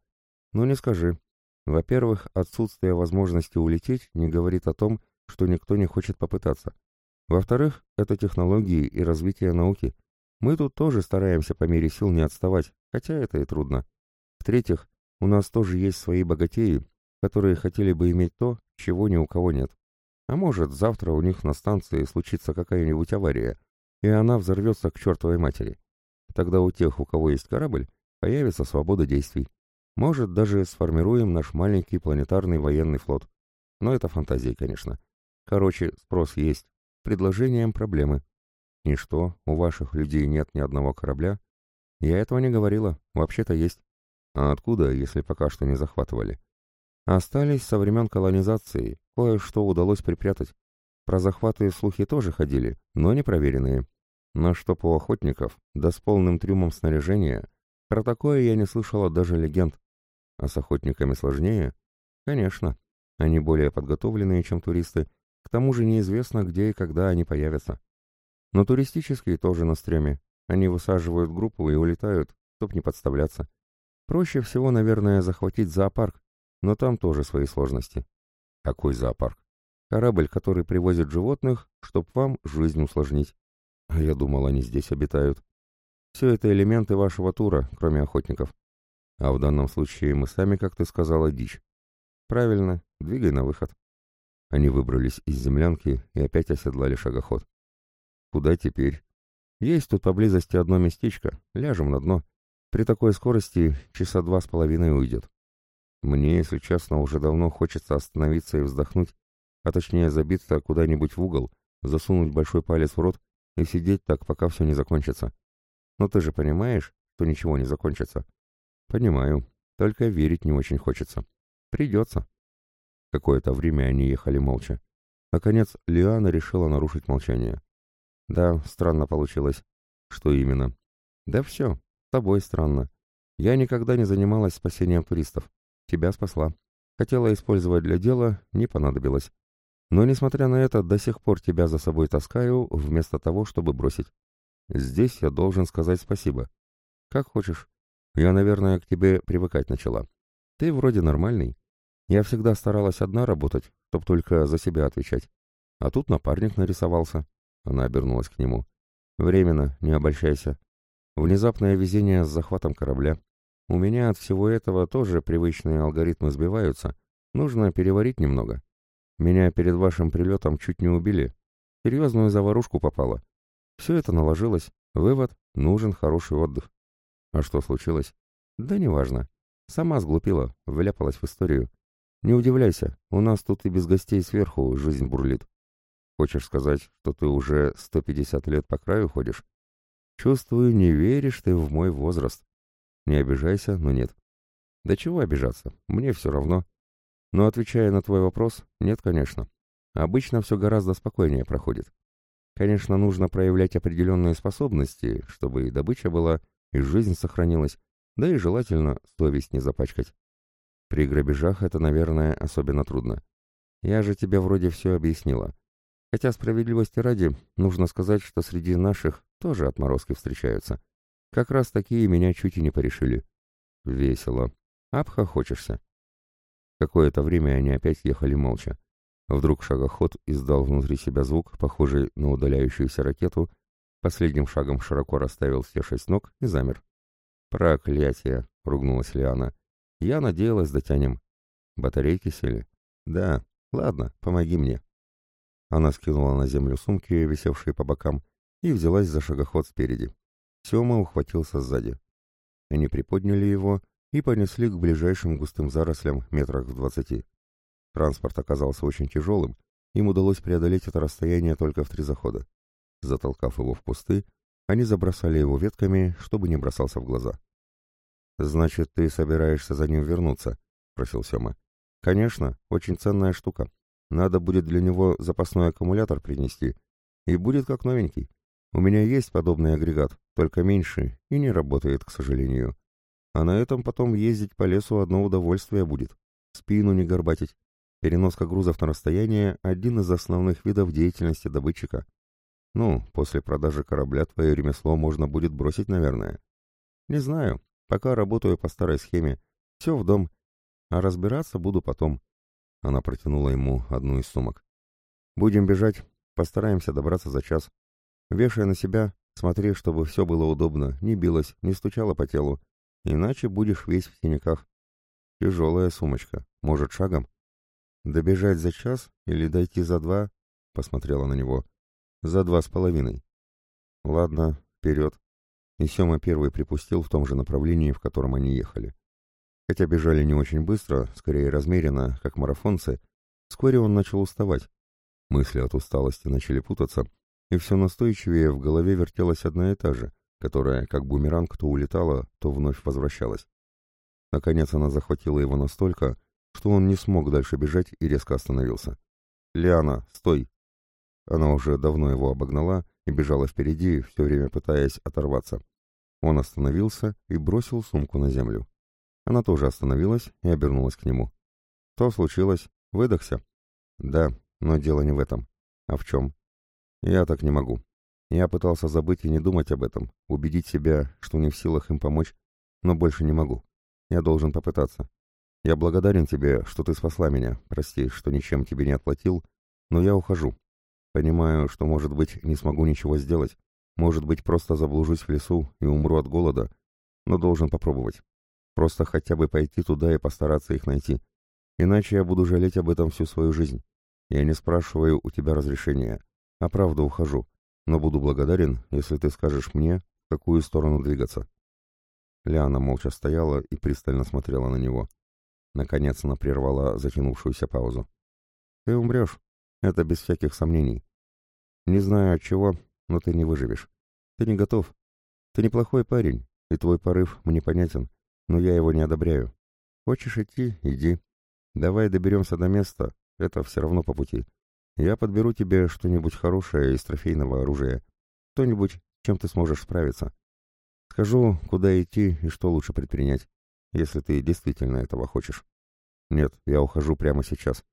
Ну не скажи. Во-первых, отсутствие возможности улететь не говорит о том, что никто не хочет попытаться. Во-вторых, это технологии и развитие науки. Мы тут тоже стараемся по мере сил не отставать, хотя это и трудно. В-третьих, у нас тоже есть свои богатеи, которые хотели бы иметь то, чего ни у кого нет. А может, завтра у них на станции случится какая-нибудь авария, и она взорвется к чертовой матери. Тогда у тех, у кого есть корабль, появится свобода действий. Может, даже сформируем наш маленький планетарный военный флот. Но это фантазии, конечно. Короче, спрос есть. Предложением проблемы. И что, у ваших людей нет ни одного корабля? Я этого не говорила. Вообще-то есть. А откуда, если пока что не захватывали? Остались со времен колонизации. Кое-что удалось припрятать. Про захваты слухи тоже ходили, но не проверенные. На чтоб у охотников, да с полным трюмом снаряжения, про такое я не слышала даже легенд. А с охотниками сложнее? Конечно. Они более подготовленные, чем туристы. Тому же неизвестно, где и когда они появятся. Но туристические тоже на стреме. Они высаживают группу и улетают, чтоб не подставляться. Проще всего, наверное, захватить зоопарк, но там тоже свои сложности. Какой зоопарк? Корабль, который привозит животных, чтоб вам жизнь усложнить. А я думал, они здесь обитают. Все это элементы вашего тура, кроме охотников. А в данном случае мы сами, как ты сказала, дичь. Правильно, двигай на выход. Они выбрались из землянки и опять оседлали шагоход. Куда теперь? Есть тут поблизости одно местечко, ляжем на дно. При такой скорости часа два с половиной уйдет. Мне, если честно, уже давно хочется остановиться и вздохнуть, а точнее забиться куда-нибудь в угол, засунуть большой палец в рот и сидеть так, пока все не закончится. Но ты же понимаешь, что ничего не закончится? Понимаю, только верить не очень хочется. Придется. Какое-то время они ехали молча. Наконец, Лиана решила нарушить молчание. Да, странно получилось. Что именно? Да все, тобой странно. Я никогда не занималась спасением туристов. Тебя спасла. Хотела использовать для дела, не понадобилось. Но, несмотря на это, до сих пор тебя за собой таскаю, вместо того, чтобы бросить. Здесь я должен сказать спасибо. Как хочешь. Я, наверное, к тебе привыкать начала. Ты вроде нормальный. Я всегда старалась одна работать, чтоб только за себя отвечать. А тут напарник нарисовался. Она обернулась к нему. Временно, не обольщайся. Внезапное везение с захватом корабля. У меня от всего этого тоже привычные алгоритмы сбиваются. Нужно переварить немного. Меня перед вашим прилетом чуть не убили. Серьезную заварушку попало. Все это наложилось. Вывод — нужен хороший отдых. А что случилось? Да неважно. Сама сглупила, вляпалась в историю. Не удивляйся, у нас тут и без гостей сверху жизнь бурлит. Хочешь сказать, что ты уже 150 лет по краю ходишь? Чувствую, не веришь ты в мой возраст. Не обижайся, но нет. Да чего обижаться? Мне все равно. Но отвечая на твой вопрос, нет, конечно. Обычно все гораздо спокойнее проходит. Конечно, нужно проявлять определенные способности, чтобы и добыча была, и жизнь сохранилась, да и желательно совесть не запачкать. При грабежах это, наверное, особенно трудно. Я же тебе вроде все объяснила. Хотя справедливости ради, нужно сказать, что среди наших тоже отморозки встречаются. Как раз такие меня чуть и не порешили. Весело. Обхохочешься. Какое-то время они опять ехали молча. Вдруг шагоход издал внутри себя звук, похожий на удаляющуюся ракету, последним шагом широко расставил все шесть ног и замер. «Проклятие!» — ругнулась Лиана. «Я надеялась, дотянем». «Батарейки сели?» «Да. Ладно, помоги мне». Она скинула на землю сумки, висевшие по бокам, и взялась за шагоход спереди. Сема ухватился сзади. Они приподняли его и понесли к ближайшим густым зарослям метрах в двадцати. Транспорт оказался очень тяжелым, им удалось преодолеть это расстояние только в три захода. Затолкав его в кусты, они забросали его ветками, чтобы не бросался в глаза. «Значит, ты собираешься за ним вернуться?» — просил Сема. «Конечно, очень ценная штука. Надо будет для него запасной аккумулятор принести. И будет как новенький. У меня есть подобный агрегат, только меньше, и не работает, к сожалению. А на этом потом ездить по лесу одно удовольствие будет. Спину не горбатить. Переноска грузов на расстояние – один из основных видов деятельности добытчика. Ну, после продажи корабля твое ремесло можно будет бросить, наверное. Не знаю, пока работаю по старой схеме. Все в дом. А разбираться буду потом. Она протянула ему одну из сумок. Будем бежать, постараемся добраться за час. Вешай на себя, смотри, чтобы все было удобно, не билось, не стучало по телу, иначе будешь весь в синяках. Тяжелая сумочка, может, шагом? Добежать за час или дойти за два? Посмотрела на него. За два с половиной. Ладно, вперед. И Сема первый припустил в том же направлении, в котором они ехали. Хотя бежали не очень быстро, скорее размеренно, как марафонцы, вскоре он начал уставать. Мысли от усталости начали путаться, и все настойчивее в голове вертелась одна и та же, которая, как бумеранг, то улетала, то вновь возвращалась. Наконец она захватила его настолько, что он не смог дальше бежать и резко остановился. «Лиана, стой!» Она уже давно его обогнала и бежала впереди, все время пытаясь оторваться. Он остановился и бросил сумку на землю. Она тоже остановилась и обернулась к нему. «Что случилось? Выдохся?» «Да, но дело не в этом. А в чем?» Я так не могу. Я пытался забыть и не думать об этом, убедить себя, что не в силах им помочь, но больше не могу. Я должен попытаться. Я благодарен тебе, что ты спасла меня. Прости, что ничем тебе не отплатил, но я ухожу. Понимаю, что, может быть, не смогу ничего сделать. Может быть, просто заблужусь в лесу и умру от голода, но должен попробовать. Просто хотя бы пойти туда и постараться их найти. Иначе я буду жалеть об этом всю свою жизнь. Я не спрашиваю у тебя разрешения. А правда ухожу, но буду благодарен, если ты скажешь мне, в какую сторону двигаться. Лиана молча стояла и пристально смотрела на него. Наконец она прервала затянувшуюся паузу. «Ты умрешь. Это без всяких сомнений. Не знаю от чего, но ты не выживешь. Ты не готов. Ты неплохой парень, и твой порыв мне понятен, но я его не одобряю. Хочешь идти — иди. Давай доберемся до места, это все равно по пути. Я подберу тебе что-нибудь хорошее из трофейного оружия. Что-нибудь, чем ты сможешь справиться. Скажу, куда идти и что лучше предпринять, если ты действительно этого хочешь. Нет, я ухожу прямо сейчас.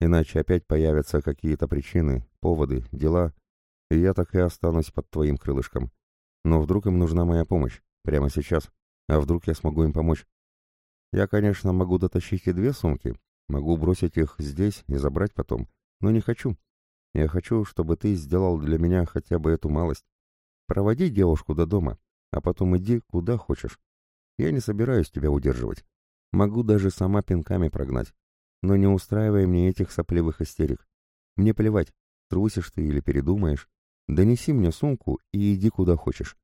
Иначе опять появятся какие-то причины, поводы, дела, и я так и останусь под твоим крылышком. Но вдруг им нужна моя помощь, прямо сейчас, а вдруг я смогу им помочь? Я, конечно, могу дотащить и две сумки, могу бросить их здесь и забрать потом, но не хочу. Я хочу, чтобы ты сделал для меня хотя бы эту малость. Проводи девушку до дома, а потом иди куда хочешь. Я не собираюсь тебя удерживать. Могу даже сама пинками прогнать. Но не устраивай мне этих сопливых истерик. Мне плевать, трусишь ты или передумаешь. Донеси мне сумку и иди куда хочешь.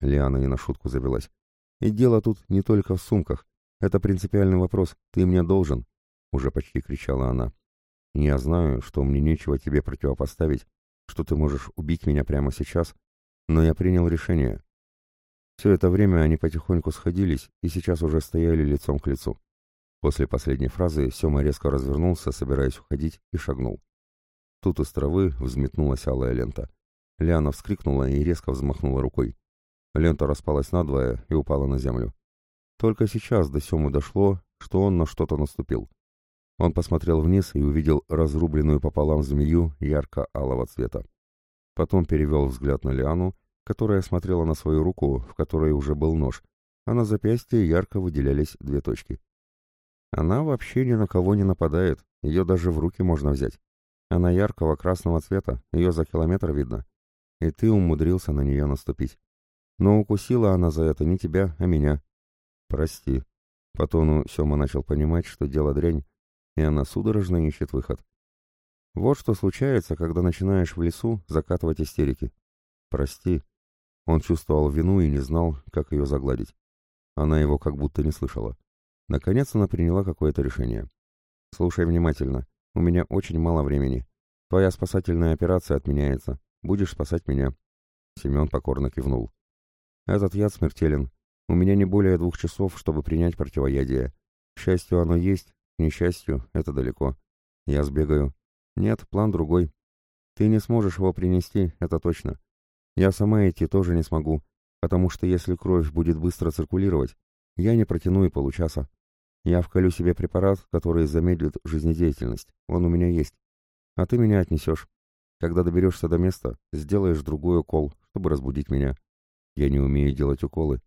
Лиана не на шутку завелась. И дело тут не только в сумках. Это принципиальный вопрос. Ты мне должен. Уже почти кричала она. Я знаю, что мне нечего тебе противопоставить, что ты можешь убить меня прямо сейчас, но я принял решение. Все это время они потихоньку сходились и сейчас уже стояли лицом к лицу. После последней фразы Сема резко развернулся, собираясь уходить, и шагнул. Тут из травы взметнулась алая лента. Лиана вскрикнула и резко взмахнула рукой. Лента распалась надвое и упала на землю. Только сейчас до Семы дошло, что он на что-то наступил. Он посмотрел вниз и увидел разрубленную пополам змею ярко-алого цвета. Потом перевел взгляд на Лиану, которая смотрела на свою руку, в которой уже был нож, а на запястье ярко выделялись две точки. Она вообще ни на кого не нападает, ее даже в руки можно взять. Она яркого красного цвета, ее за километр видно. И ты умудрился на нее наступить. Но укусила она за это не тебя, а меня. Прости. По тону Сема начал понимать, что дело дрянь, и она судорожно ищет выход. Вот что случается, когда начинаешь в лесу закатывать истерики. Прости. Он чувствовал вину и не знал, как ее загладить. Она его как будто не слышала. Наконец она приняла какое-то решение. «Слушай внимательно. У меня очень мало времени. Твоя спасательная операция отменяется. Будешь спасать меня». Семен покорно кивнул. «Этот яд смертелен. У меня не более двух часов, чтобы принять противоядие. К счастью, оно есть, к несчастью, это далеко. Я сбегаю. Нет, план другой. Ты не сможешь его принести, это точно. Я сама идти тоже не смогу, потому что если кровь будет быстро циркулировать, я не протяну и получаса. Я вколю себе препарат, который замедлит жизнедеятельность. Он у меня есть. А ты меня отнесешь. Когда доберешься до места, сделаешь другой укол, чтобы разбудить меня. Я не умею делать уколы.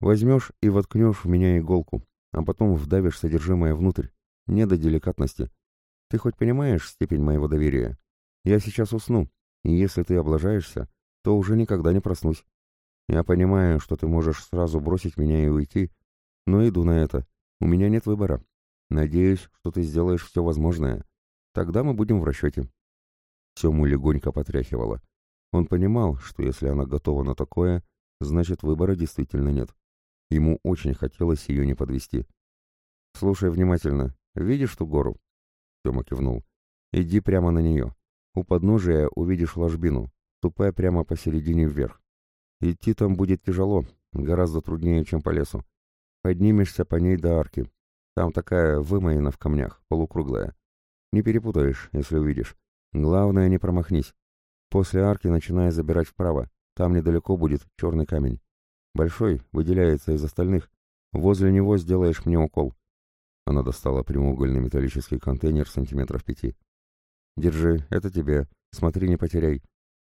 Возьмешь и воткнешь в меня иголку, а потом вдавишь содержимое внутрь. Не до деликатности. Ты хоть понимаешь степень моего доверия? Я сейчас усну, и если ты облажаешься, то уже никогда не проснусь. Я понимаю, что ты можешь сразу бросить меня и уйти, но иду на это. У меня нет выбора. Надеюсь, что ты сделаешь все возможное. Тогда мы будем в расчете. Сему легонько потряхивало. Он понимал, что если она готова на такое, значит выбора действительно нет. Ему очень хотелось ее не подвести. «Слушай внимательно. Видишь ту гору?» Сема кивнул. «Иди прямо на нее. У подножия увидишь ложбину. Ступай прямо посередине вверх. Идти там будет тяжело, гораздо труднее, чем по лесу. Поднимешься по ней до арки. Там такая вымоина в камнях, полукруглая. Не перепутаешь, если увидишь. Главное, не промахнись. После арки начинай забирать вправо. Там недалеко будет черный камень. Большой, выделяется из остальных. Возле него сделаешь мне укол. Она достала прямоугольный металлический контейнер сантиметров пяти. «Держи, это тебе. Смотри, не потеряй.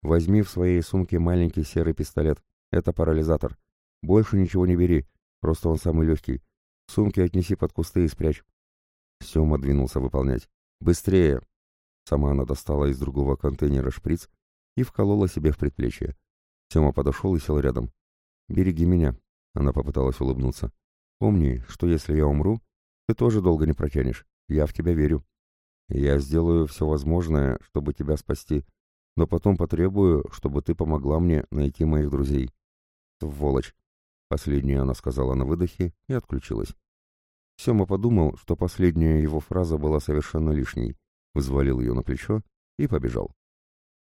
Возьми в своей сумке маленький серый пистолет. Это парализатор. Больше ничего не бери, просто он самый легкий. Сумки отнеси под кусты и спрячь». Сема двинулся выполнять. «Быстрее!» Сама она достала из другого контейнера шприц и вколола себе в предплечье. Сема подошел и сел рядом. «Береги меня», — она попыталась улыбнуться. «Помни, что если я умру, ты тоже долго не протянешь. Я в тебя верю. Я сделаю все возможное, чтобы тебя спасти, но потом потребую, чтобы ты помогла мне найти моих друзей». «Сволочь!» — последнее она сказала на выдохе и отключилась. Сема подумал, что последняя его фраза была совершенно лишней, взвалил ее на плечо и побежал.